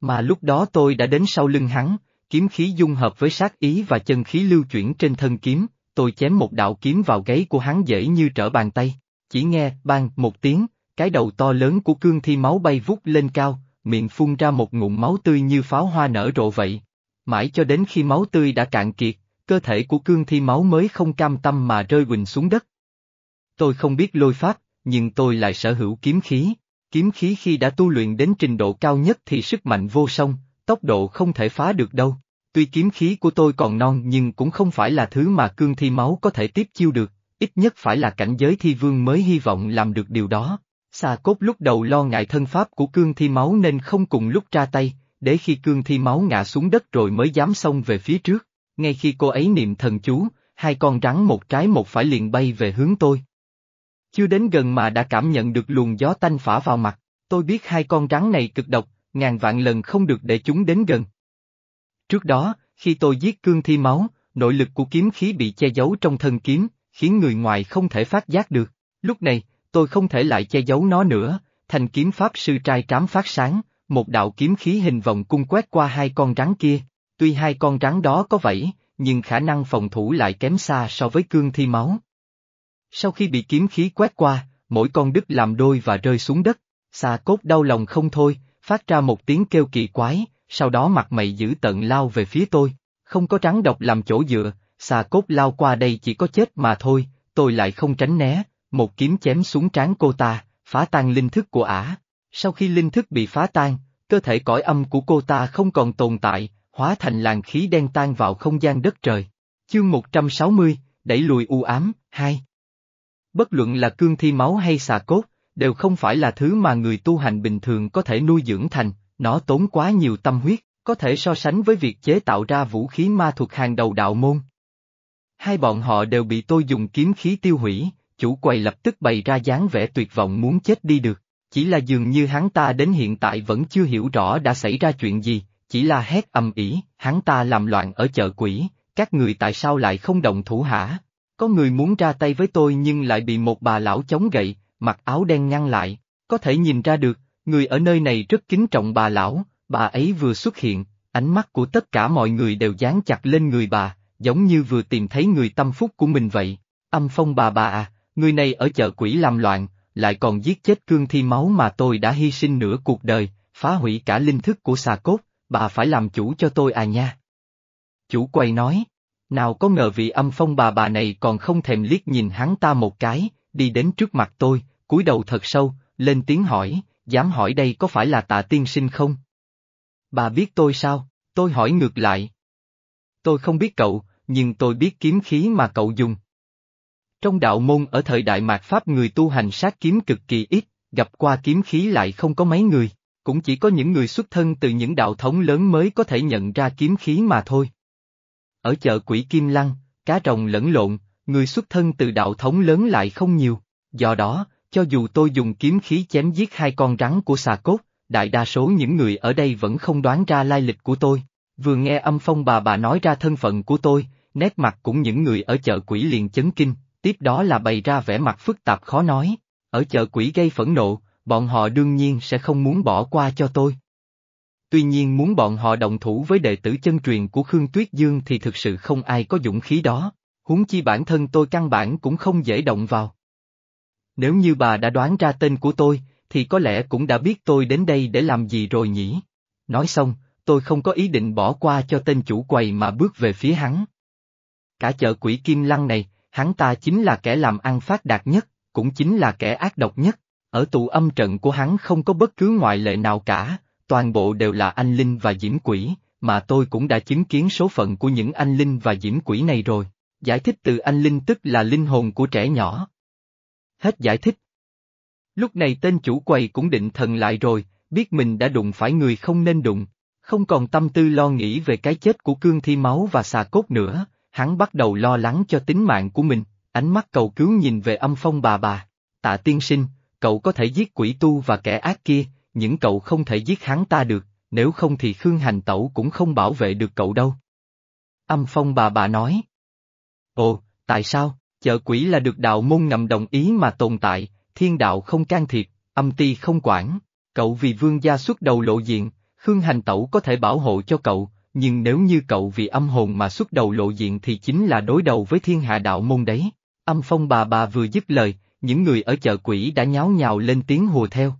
Mà lúc đó tôi đã đến sau lưng hắn, kiếm khí dung hợp với sát ý và chân khí lưu chuyển trên thân kiếm, tôi chém một đạo kiếm vào gáy của hắn dễ như trở bàn tay. Chỉ nghe, bang, một tiếng, cái đầu to lớn của cương thi máu bay vút lên cao, miệng phun ra một ngụm máu tươi như pháo hoa nở rộ vậy. Mãi cho đến khi máu tươi đã cạn kiệt, cơ thể của cương thi máu mới không cam tâm mà rơi quỳnh xuống đất. Tôi không biết lôi pháp, nhưng tôi lại sở hữu kiếm khí. Kiếm khí khi đã tu luyện đến trình độ cao nhất thì sức mạnh vô song, tốc độ không thể phá được đâu. Tuy kiếm khí của tôi còn non nhưng cũng không phải là thứ mà cương thi máu có thể tiếp chiêu được, ít nhất phải là cảnh giới thi vương mới hy vọng làm được điều đó. Xà cốt lúc đầu lo ngại thân pháp của cương thi máu nên không cùng lúc ra tay, để khi cương thi máu ngã xuống đất rồi mới dám xông về phía trước. Ngay khi cô ấy niệm thần chú, hai con rắn một trái một phải liền bay về hướng tôi. Chưa đến gần mà đã cảm nhận được luồng gió tanh phả vào mặt, tôi biết hai con rắn này cực độc, ngàn vạn lần không được để chúng đến gần. Trước đó, khi tôi giết cương thi máu, nội lực của kiếm khí bị che giấu trong thân kiếm, khiến người ngoài không thể phát giác được. Lúc này, tôi không thể lại che giấu nó nữa, thành kiếm pháp sư trai trám phát sáng, một đạo kiếm khí hình vòng cung quét qua hai con rắn kia. Tuy hai con rắn đó có vẫy, nhưng khả năng phòng thủ lại kém xa so với cương thi máu. Sau khi bị kiếm khí quét qua, mỗi con đứt làm đôi và rơi xuống đất, xà cốt đau lòng không thôi, phát ra một tiếng kêu kỳ quái, sau đó mặt mày giữ tận lao về phía tôi, không có trắng độc làm chỗ dựa, xà cốt lao qua đây chỉ có chết mà thôi, tôi lại không tránh né, một kiếm chém xuống trán cô ta, phá tan linh thức của ả. Sau khi linh thức bị phá tan, cơ thể cõi âm của cô ta không còn tồn tại, hóa thành làn khí đen tan vào không gian đất trời. Chương 160, đẩy lùi u ám, 2 Bất luận là cương thi máu hay xà cốt, đều không phải là thứ mà người tu hành bình thường có thể nuôi dưỡng thành, nó tốn quá nhiều tâm huyết, có thể so sánh với việc chế tạo ra vũ khí ma thuật hàng đầu đạo môn. Hai bọn họ đều bị tôi dùng kiếm khí tiêu hủy, chủ quầy lập tức bày ra dáng vẻ tuyệt vọng muốn chết đi được, chỉ là dường như hắn ta đến hiện tại vẫn chưa hiểu rõ đã xảy ra chuyện gì, chỉ là hét ầm ĩ, hắn ta làm loạn ở chợ quỷ, các người tại sao lại không động thủ hả? Có người muốn ra tay với tôi nhưng lại bị một bà lão chống gậy, mặc áo đen ngăn lại, có thể nhìn ra được, người ở nơi này rất kính trọng bà lão, bà ấy vừa xuất hiện, ánh mắt của tất cả mọi người đều dán chặt lên người bà, giống như vừa tìm thấy người tâm phúc của mình vậy. Âm phong bà bà à, người này ở chợ quỷ làm loạn, lại còn giết chết cương thi máu mà tôi đã hy sinh nửa cuộc đời, phá hủy cả linh thức của xà cốt, bà phải làm chủ cho tôi à nha. Chủ quầy nói, nào có ngờ vị âm phong bà bà này còn không thèm liếc nhìn hắn ta một cái, đi đến trước mặt tôi, cúi đầu thật sâu, lên tiếng hỏi, dám hỏi đây có phải là tạ tiên sinh không? Bà biết tôi sao? Tôi hỏi ngược lại. Tôi không biết cậu, nhưng tôi biết kiếm khí mà cậu dùng. Trong đạo môn ở thời đại mạt Pháp người tu hành sát kiếm cực kỳ ít, gặp qua kiếm khí lại không có mấy người, cũng chỉ có những người xuất thân từ những đạo thống lớn mới có thể nhận ra kiếm khí mà thôi. Ở chợ quỷ Kim Lăng, cá rồng lẫn lộn, người xuất thân từ đạo thống lớn lại không nhiều, do đó, cho dù tôi dùng kiếm khí chém giết hai con rắn của xà cốt, đại đa số những người ở đây vẫn không đoán ra lai lịch của tôi. Vừa nghe âm phong bà bà nói ra thân phận của tôi, nét mặt cũng những người ở chợ quỷ liền chấn kinh, tiếp đó là bày ra vẻ mặt phức tạp khó nói. Ở chợ quỷ gây phẫn nộ, bọn họ đương nhiên sẽ không muốn bỏ qua cho tôi. Tuy nhiên muốn bọn họ động thủ với đệ tử chân truyền của Khương Tuyết Dương thì thực sự không ai có dũng khí đó, huống chi bản thân tôi căn bản cũng không dễ động vào. Nếu như bà đã đoán ra tên của tôi, thì có lẽ cũng đã biết tôi đến đây để làm gì rồi nhỉ. Nói xong, tôi không có ý định bỏ qua cho tên chủ quầy mà bước về phía hắn. Cả chợ quỷ kim lăng này, hắn ta chính là kẻ làm ăn phát đạt nhất, cũng chính là kẻ ác độc nhất. Ở tù âm trận của hắn không có bất cứ ngoại lệ nào cả, toàn bộ đều là anh linh và diễm quỷ, mà tôi cũng đã chứng kiến số phận của những anh linh và diễm quỷ này rồi. Giải thích từ anh linh tức là linh hồn của trẻ nhỏ. Hết giải thích. Lúc này tên chủ quầy cũng định thần lại rồi, biết mình đã đụng phải người không nên đụng, không còn tâm tư lo nghĩ về cái chết của cương thi máu và xà cốt nữa, hắn bắt đầu lo lắng cho tính mạng của mình, ánh mắt cầu cứu nhìn về âm phong bà bà. Tạ tiên sinh, cậu có thể giết quỷ tu và kẻ ác kia, những cậu không thể giết hắn ta được, nếu không thì Khương Hành Tẩu cũng không bảo vệ được cậu đâu. Âm phong bà bà nói. Ồ, tại sao, chợ quỷ là được đạo môn ngầm đồng ý mà tồn tại, thiên đạo không can thiệp, âm ti không quản, cậu vì vương gia xuất đầu lộ diện, Khương Hành Tẩu có thể bảo hộ cho cậu, nhưng nếu như cậu vì âm hồn mà xuất đầu lộ diện thì chính là đối đầu với thiên hạ đạo môn đấy. Âm phong bà bà vừa dứt lời, những người ở chợ quỷ đã nháo nhào lên tiếng hùa theo.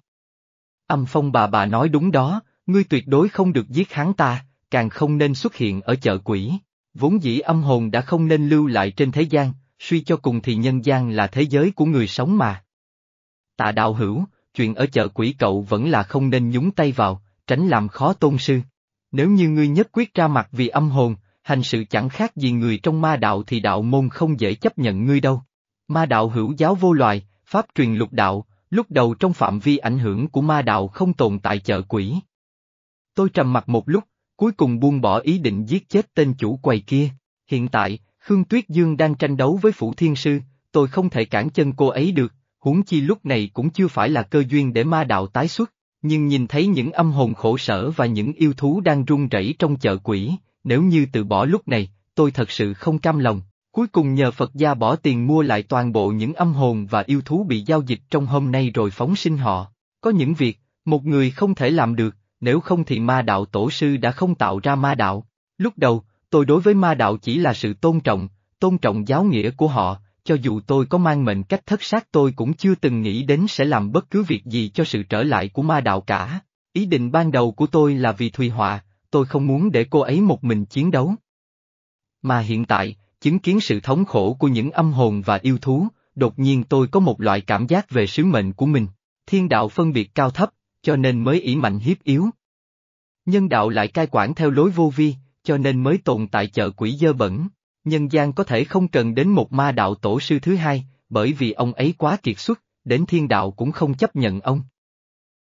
Âm phong bà bà nói đúng đó, ngươi tuyệt đối không được giết hắn ta, càng không nên xuất hiện ở chợ quỷ. Vốn dĩ âm hồn đã không nên lưu lại trên thế gian, suy cho cùng thì nhân gian là thế giới của người sống mà. Tạ đạo hữu, chuyện ở chợ quỷ cậu vẫn là không nên nhúng tay vào, tránh làm khó tôn sư. Nếu như ngươi nhất quyết ra mặt vì âm hồn, hành sự chẳng khác gì người trong ma đạo thì đạo môn không dễ chấp nhận ngươi đâu. Ma đạo hữu giáo vô loài, pháp truyền lục đạo, lúc đầu trong phạm vi ảnh hưởng của ma đạo không tồn tại chợ quỷ. Tôi trầm mặt một lúc, cuối cùng buông bỏ ý định giết chết tên chủ quầy kia. Hiện tại, Khương Tuyết Dương đang tranh đấu với Phủ Thiên Sư, tôi không thể cản chân cô ấy được, huống chi lúc này cũng chưa phải là cơ duyên để ma đạo tái xuất, nhưng nhìn thấy những âm hồn khổ sở và những yêu thú đang run rẩy trong chợ quỷ, nếu như từ bỏ lúc này, tôi thật sự không cam lòng. Cuối cùng nhờ Phật gia bỏ tiền mua lại toàn bộ những âm hồn và yêu thú bị giao dịch trong hôm nay rồi phóng sinh họ. Có những việc, một người không thể làm được, nếu không thì ma đạo tổ sư đã không tạo ra ma đạo. Lúc đầu, tôi đối với ma đạo chỉ là sự tôn trọng, tôn trọng giáo nghĩa của họ, cho dù tôi có mang mệnh cách thất sát tôi cũng chưa từng nghĩ đến sẽ làm bất cứ việc gì cho sự trở lại của ma đạo cả. Ý định ban đầu của tôi là vì Thùy Họa, tôi không muốn để cô ấy một mình chiến đấu. Mà hiện tại, chứng kiến sự thống khổ của những âm hồn và yêu thú, đột nhiên tôi có một loại cảm giác về sứ mệnh của mình. Thiên đạo phân biệt cao thấp, cho nên mới ỷ mạnh hiếp yếu. Nhân đạo lại cai quản theo lối vô vi, cho nên mới tồn tại chợ quỷ dơ bẩn. Nhân gian có thể không cần đến một ma đạo tổ sư thứ hai, bởi vì ông ấy quá kiệt xuất, đến thiên đạo cũng không chấp nhận ông.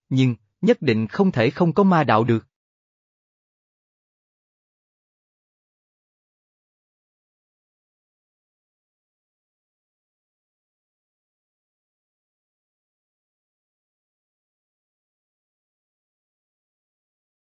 Nhưng, nhất định không thể không có ma đạo được.